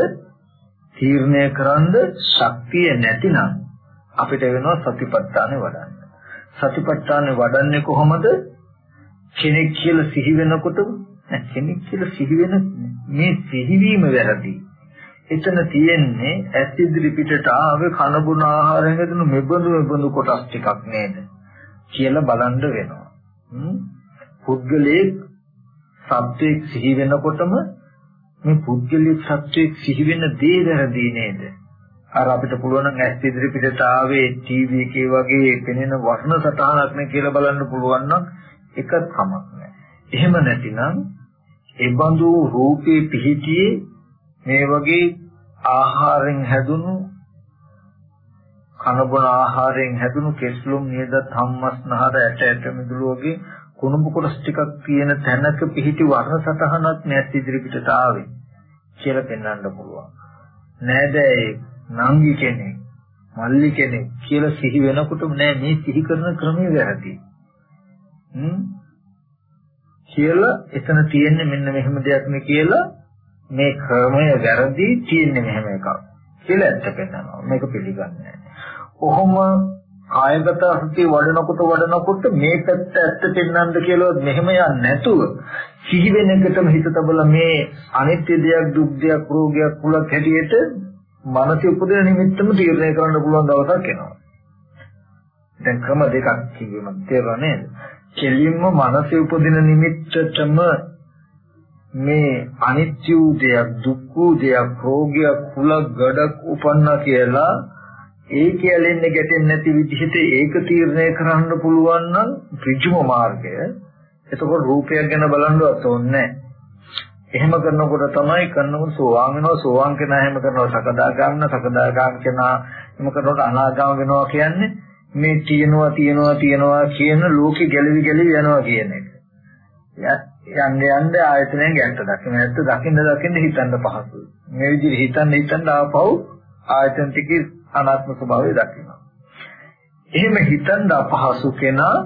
තීරණය කරන්ද ශක්තිය නැතිනම් අපිට වෙනවා සතිපට්ඨානෙ වඩන්න. සතිපට්ඨානෙ වඩන්නේ කොහොමද? කෙනෙක් කියලා සිහි වෙනකොට කෙනෙක් කියලා සිහි වෙන මේ සිහිවීම වැරදි. එතන තියෙන්නේ ඇස් ඉදිරි පිටට ආවේ කන බොන ආහාරයෙන් හදන මෙබඳු මෙබඳු කොටස් ටිකක් නේද කියලා බලන්න වෙනවා. පුද්ගලයේ සත්‍යයක් සිහි වෙනකොටම මේ පුද්ගලික සත්‍යයක් සිහි වෙන දේ වැරදි නේද? අර අපිට පුළුවන් නම් ඇස් ඉදිරි පිටට ආවේ ටීවී එකේ වගේ පෙනෙන වර්ණ සටහනක් නේ කියලා බලන්න පුළුවන් නම් එකත් කමක් නැහැ. එහෙම නැතිනම් ඒ බඳු රූපේ පිහිටියේ මේ වගේ ආහාරයෙන් හැදුණු කනබුන ආහාරයෙන් හැදුණු කෙස්ලොම් නියද ධම්මස්නහර ඇට ඇට මිදුළු වගේ කුණුඹ කොටස් ටිකක් තියෙන තැනක පිහිටි වර්ණ සටහනක් නැත් ඉදිරිපිටට ආවේ කියලා පෙන්වන්න පුළුවන්. නේද නංගි කෙනෙක් මල්ලි කෙනෙක් කියලා සිහි වෙනකොටම නෑ මේ සිහි කරන ක්‍රමය වැරදි. හ්ම් කියලා එතන තියෙන්නේ මෙන්න මෙහෙම දෙයක් නේ කියලා මේ ක්‍රමය වැරදි තියෙන්නේ මෙහෙම එකක් කියලා ඇත්ත පෙන්නනවා මේක පිළිගන්නේ නැහැ. කොහොම කායගත සතිය වඩනකොට වඩනකොට මේ පැත්ත ඇත්ත පෙන්වන්නද කියලා මෙහෙම යන්නේ නැතුව සිහි වෙන එකටම හිත තබලා මේ අනිත්‍ය දෙයක් දුක් දෙයක් රෝගයක් කුලක් හැටියට මනස උපදින නිමිත්තම තීරණය කරන්න පුළුවන් දවසක් එනවා. දැන් ක්‍රම දෙකක් කිව්වම තේරෙන්නේ නේද? කෙලින්ම මනස උපදින නිමිත්තටම මේ අනිත්‍ය වූ දෙයක් දුක් වූ දෙයක් රෝගයක් කුලක් ගඩක් උපන්නා කියලා ඒ කියලෙන්නේ ගැටෙන්නේ නැති විදිහට ඒක තීරණය කරන්න පුළුවන් නම් ඍජුම මාර්ගය එතකොට රූපයක් ගැන බලන්නවත් ඕනේ එහෙම කරනකොට තමයි කරනකොට සෝවාන් වෙනවා සෝවාන් කෙනා එහෙම කරනවා සකදාගාමන සකදාගාම කෙනා එහෙම කරනකොට අනාගාම වෙනවා කියන්නේ මේ තියනවා තියනවා තියනවා කියන ලෝකෙ ගැලවි ගැලවි යනවා කියන එක. යන්න යන්න ආයතනයෙන් ගැට දකින්න. ඇත්ත දකින්න දකින්න හිතන්න පහසුයි. මේ විදිහට හිතන්න හිතන්න ආපහු ආයතන ටිකේ අනාත්ම ස්වභාවය දකිනවා. එහෙම හිතන්න අපහසු කෙනා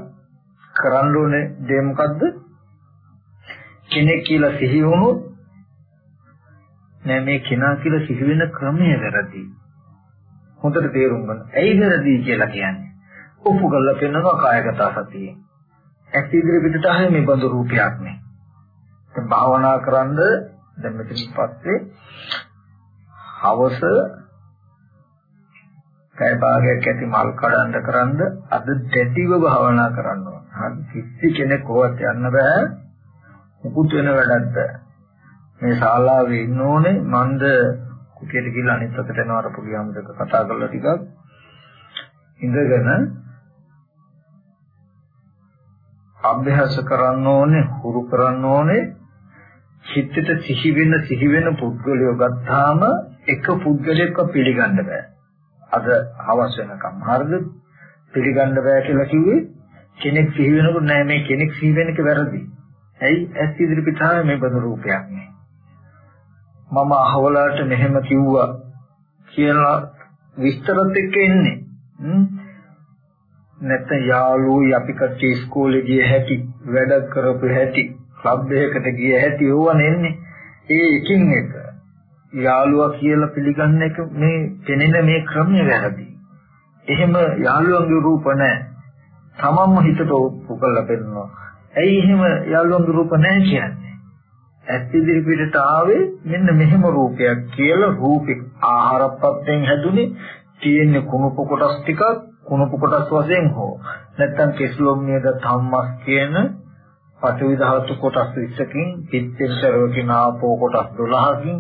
කරන්න ඕනේ දේ මොකද්ද? කෙනෙක් කියලා සිහි වුණොත් නෑ මේ කෙනා කියලා සිහි වෙන ක්‍රමය වැරදි. හොඳට තේරුම් ගන්න. ඇයි වැරදි කියලා කියන්නේ? ඔප්පු කරලා පෙන්නනවා කායගත සතියේ. ඇස් ඉදිරි පිටට ආවේ මේ බඳු රූපයක් නේ. දැන් භාවනා කරන්ද දැන් මෙතනින් පස්සේ හවස කය භාගයක් ඇති මල් කඩන්න කරන්ද අද දැඩිව භාවනා කරන්න ඕන. හරි කිසි කෙනෙක් කොහොමද යන්න බෑ. මුකුත් වෙන වැඩක්ද? මේ ශාලාවේ ඉන්න ඕනේ මන්ද කුටියට ගිහලා අනිත් පැත්තට යනවාට පුළුවන් දෙක කතා කරලා ටිකක් ඉඳගෙන අභ්‍යාස කරන්න ඕනේ හුරු කරන්න ඕනේ. චිත්තට සිහි වෙන සිහි වෙන පුද්ගලයෝ ගත්තාම එක පුද්ගලයෙක්ව පිළිගන්න බෑ. අද හවස වෙනකම් හරිද? පිළිගන්න බෑ කියලා කිව්වේ කෙනෙක් සිහි වෙනකොට නෑ මේ කෙනෙක් සිහි වෙන එක වැරදි. ඇයි ඇස් ඉදිරි පිටාවේ මේ බඳු රූපයක් නේ මම අහවලාට මෙහෙම කිව්වා කියලා විස්තරත් එක්ක එන්නේ නැත්නම් යාළුවෝ අපි කට්ටිය ඉස්කෝලේ ගිය හැටි වැඩ කරපු හැටි ක්ලබ් එකකට ගිය හැටි ඕවා නෙන්නේ ඒ එකින් එක යාළුවා කියලා පිළිගන්න එක මේ පෙනෙන මේ ක්‍රමය වැරදි. එහෙම යාළුවන්ගේ රූප නැහැ. තමන්ම හිතට ඔප්පු කරලා පෙන්නනවා. ඇයි එහෙම යාළුවන්ගේ රූප නැහැ කියන්නේ? ඇස් ඉදිරි පිටට ආවේ මෙන්න මෙහෙම රූපයක් කියලා රූපේ ආහාරපත්තෙන් හැදුනේ තියෙන කුණුප කොටස් ටිකක් කුණපු කොටස් වශයෙන් හෝ නැත්නම් කෙස්ලොම් නේද ධම්මස් කියන පඨවි ධාතු කොටස් 20කින් පිටෙන් සරවකින් ආපෝ කොටස් 12කින්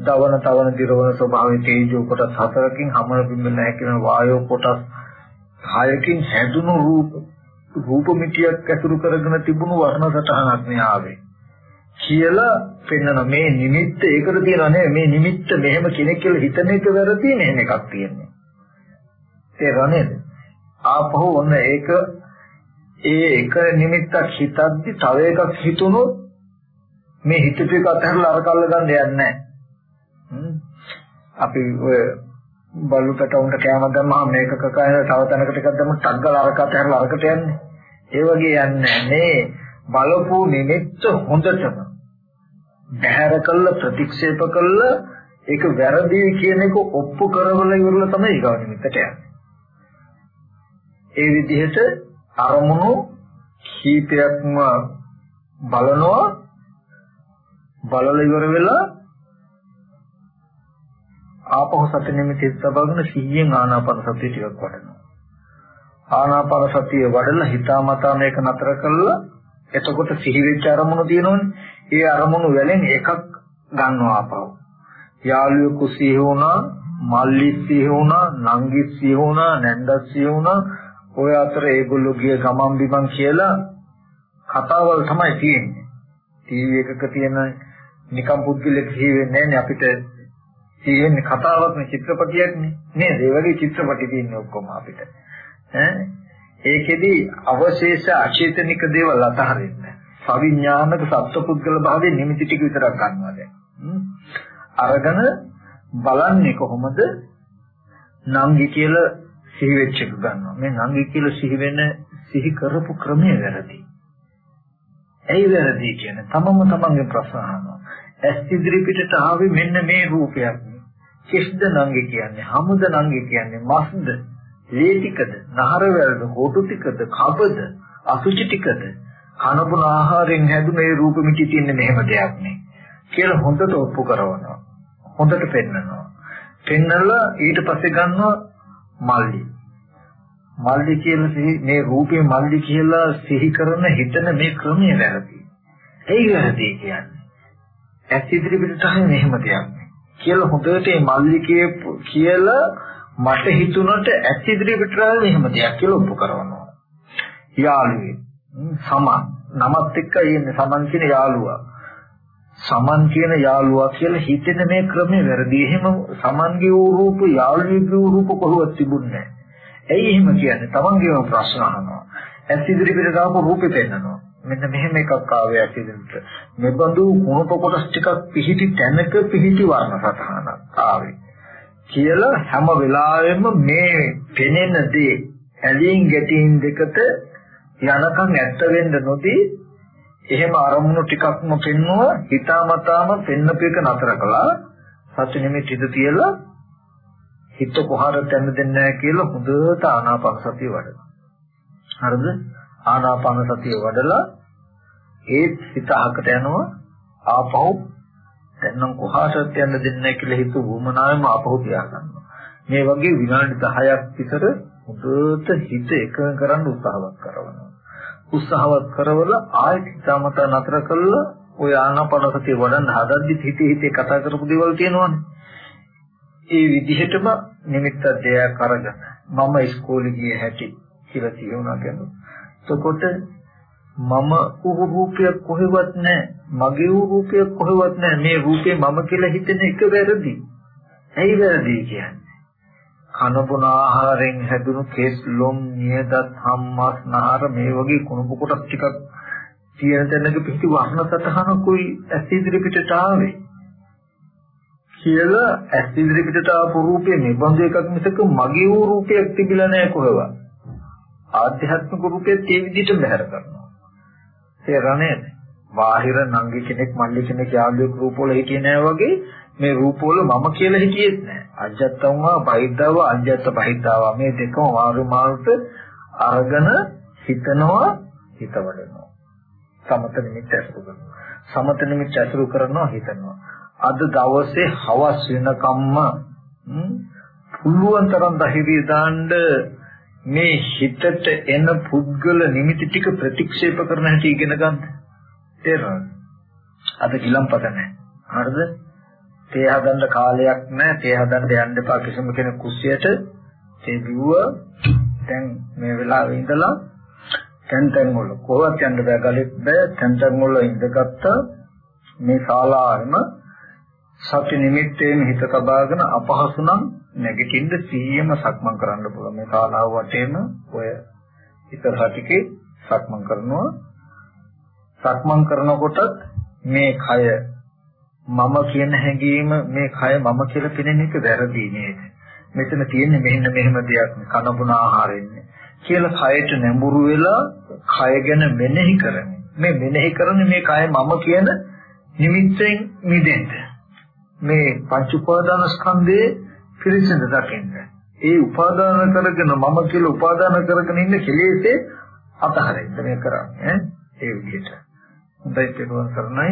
දවන තවන දිරවන ස්වභාවයේ තේජෝ කොටස් 4කින් හමන බිම්බන හැකින වායෝ කොටස් 6කින් හැදුණු රූප රූප මිටියක් ඇසුරු කරගෙන තිබුණු වර්ණ සටහනක් නේ ආවේ කියලා පෙන්වන මේ නිමිත්ත ඒකට තියනවා නේ මේ නිමිත්ත මෙහෙම කෙනෙක් කියලා හිතන එක වැරදි නේ එකක් තියෙන්නේ තේරුණා නේද? ආපහු ඔන්න ඒක ඒ එක නිමිත්තක් හිතද්දි තව එකක් හිතුනොත් මේ හිතපු එක අතහැරලා අර කල්ල ගන්න යන්නේ නැහැ. අපි ඔය බල්ලු පැටවුන්ට කෑම දැම්මම මේක කකයන තව තැනකට එකක් දැම්ම ටග්ගල අරක අතහැරලා අරකට යන්නේ. ඒ වගේ යන්නේ මේ බලපු නිමිත්ත හොඳටම බහැර කළ ප්‍රතික්ෂේප කළ ඒක වැරදි කියන එක ඔප්පු කරවල ඉවරලා තමයි ඊගාව නිමිත්තට යන්නේ. ඒ විදිහට අරමුණු කීපයක්ම බලනවා බලලා ඉවර වෙලා ආපහු සති නිමිති තබගෙන සිහියෙන් ආනාපාන සතිය ටිකක් වඩනවා. ආනාපාන සතිය වඩලා හිතාමතා මේක නතර කළා එතකොට සිහි වෙච්ච අරමුණු තියෙනවනේ. ඒ අරමුණු වලින් එකක් ගන්නවා ආපහු. යාළුවෙකු සිහි වුණා, මල්ලි සිහි වුණා, නංගි සිහි වුණා, නැන්දා සිහි වුණා ඔය අතර ඒගොල්ලෝ ගිය ගමන් බිමන් කියලා කතාවල් තමයි තියෙන්නේ. ටීවී එකක තියෙන නිකම් පුද්ගලෙක් ජීවෙන්නේ නැහැ අපිට තියෙන්නේ කතාවක් නේ චිත්‍රපටියක් නේ නේද? ඒ වගේ චිත්‍රපටි තියෙන්නේ ඔක්කොම අපිට. ඈ ඒකෙදි අවශේෂ අචේතනික දේවල් අතහරින්න. සවිඥානික සත්පුද්ගල භාවයේ නිමිති ටික විතරක් ගන්නවා දැන්. අරගෙන බලන්නේ කොහොමද? නංගි කියලා සිහි වෙච්ච එක ගන්නවා. මේ නංගි කියලා සිහි වෙන සිහි කරපු ක්‍රමය වැරදි. ඇයි වැරදි කියන්නේ? තමම තමන්ගේ ප්‍රශ්න අහනවා. ඇස් ඉදිරි පිටට ආවේ මෙන්න මේ රූපයක්. කිස්ද නංගි කියන්නේ? හමුද නංගි කියන්නේ? මස්ද? ලේ ටිකද? නහර වැල්ද? හොටු ටිකද? කබද? අසුචි ටිකද? කනබුන ආහාරයෙන් හැදුන මේ රූප මිටි තියෙන මෙහෙම දෙයක් නේ. කියලා හොඳට ඔප්පු කරනවා. හොඳට පෙන්නනවා. පෙන්නලා ඊට පස්සේ ගන්නවා මල්ලි. මල්ලි කියලා මේ රූපේ මල්ලි කියලා සිහි කරන හිතන මේ ක්‍රමය වැරදි. ඒයි වැරදි කියන්නේ. ඇස් ඉදිරි පිටට තමයි මෙහෙම දෙයක්. කියලා හොඳට මේ මල්ලි කියලා මට හිතුණට ඇස් ඉදිරි පිටට මෙහෙම දෙයක් කියලා ඔප්පු කරනවා. යාළුවේ සමන් නමත් එක්ක ඉන්නේ සමන් කියන යාළුවා. සමන් කියන යාළුවා කියලා හිතෙන මේ ක්‍රමේ වැරදි. එහෙම සමන්ගේ වූ රූප යාළුවෙගේ වූ රූප කොහොමද තිබුණේ ඇයි එහෙම කියන්නේ? තමන්ගේම ප්‍රශ්න අහනවා. ඇස් ඉදිරි පිට දාපු රූපේ පෙන්නනවා. මෙන්න මෙහෙම එකක් ආවේ ඇස් ඉදිරියට. මෙබඳු කුණප කොටස් ටිකක් පිහිටි තැනක පිහිටි වර්ණ සතහනක් ආවේ. කියලා හැම වෙලාවෙම මේ පෙනෙන දේ ඇලින් ගැටින් දෙකට යනකම් ඇත්ත වෙන්න නොදී එහෙම අරමුණු ටිකක්ම පෙන්නුව හිතාමතාම පෙන්නපු එක නතර කළා සත්‍ය නිමිති ඉඳ තියලා හිත කොහරට යන්න දෙන්නේ නැහැ කියලා හොඳට ආනාපාන සතිය වඩනවා. හරිද? ආනාපාන සතිය වඩලා ඒත් හිත අහකට යනවා ආපහු දැන් නම් කොහාටත් යන්න දෙන්නේ නැහැ කියලා හිත වුමනාවෙම ආපහු තියාගන්නවා. මේ වගේ විනාඩි 10ක් විතර හොඳට හිත එකඟ කරන්න උත්සාහවත් කරනවා. උත්සාහවත් කරවල ආයෙත් හිතමත නතර කළා ඔය ආනාපාන සතිය වඩන්න හදද්දි හිතේ හිතේ කතා කරපු දේවල් තියෙනවනේ. ඒ විදිහටම නිමිත්ත දෙයක් අරගෙන මම ඉස්කෝලේ ගියේ හැටි කියලා කියනවා කියන්නේ. එතකොට මම උහු රූපයක් කොහෙවත් නැහැ. මගේ උහු රූපයක් කොහෙවත් නැහැ. මේ රූපේ මම කියලා හිතෙන එක වැරදි. ඇයි වැරදි කියන්නේ? කන බොන ආහාරයෙන් හැදුණු කේස් ලොම් නියදත් හම්මස් නහර මේ වගේ කුණු කොටස් ටිකක් තියෙන තැනක පිටි වහන සතහනකුයි ඇස් ඉදිරි පිටට ආවේ කියලා ඇස් ඉදිරි පිටට ආපු රූපේ නිබඳ එකක් මිසක මගේ වූ රූපයක් තිබිලා නැහැ කොහෙවත් ආධ්‍යාත්මික රූපේ තේ විදිහට බහැර කරනවා තේරණේ බාහිර නංගි කෙනෙක් මල්ලි කෙනෙක් යාළුවෙක් රූපවල හිටියේ නැහැ වගේ මේ රූපවල මම කියලා හිටියෙත් නැහැ අජත්තම්වා බහිද්දාව අජත්ත බහිද්දාව මේ දෙකම මාරු මාරුට අරගෙන හිතනවා හිත වඩනවා සමත නිමිත්ත ඇසුරු කරනවා. සමත නිමිත්ත ඇසුරු කරනවා හිතනවා. අද දවසේ හවස් වෙනකම්ම පුළුවන් තරම් ධෛර්යය දාන්න මේ හිතට එන පුද්ගල නිමිති ටික ප්‍රතික්ෂේප කරන හැටි ඉගෙන ගන්න. තේරෙනවද? අද කිලම්පත නැහැ. හරිද? තේ හදන්න කාලයක් නැහැ. තේ හදන්න යන්න එපා කිසිම කෙනෙක් කුස්සියට තේ බිව්ව දැන් මේ වෙලාවේ ඉඳලා තැන් තැන් වල කොහොමද යන්න බෑ ගලෙත් බෑ තැන් තැන් වල ඉඳගත්තා මේ ශාලාවෙම සති නිමිත්තේම හිත තබාගෙන අපහසු නම් නැගිටින්න සිහියම සක්මන් කරන්න පුළුවන්. මේ ශාලාව වටේම ඔය ඉතර ටිකේ සක්මන් කරනවා. සක්මන් කරනකොට මේ කය මම කියන හැඟීම මේ කය මම කියලා පෙනෙන එක වැරදි නේද? මෙතන තියෙන්නේ මෙන්න මෙහෙම දෙයක් කන බුන ආහාරෙන්නේ කියලා කයට නැඹුරු වෙලා කය ගැන මෙනෙහි කරන්නේ. මේ මෙනෙහි කරන්නේ මේ කය මම කියන නිමිත්තෙන් මිදෙන්න. මේ පංච උපාදාන ස්කන්ධයේ පිරිසිදු දකින්න. ඒ උපාදාන කරගෙන මම කියලා උපාදාන කරගෙන ඉන්න කෙලෙසේ අතහරින්න මේ කරන්නේ. ඒ විදිහට. හොඳයි පිරුවන් කරනයි.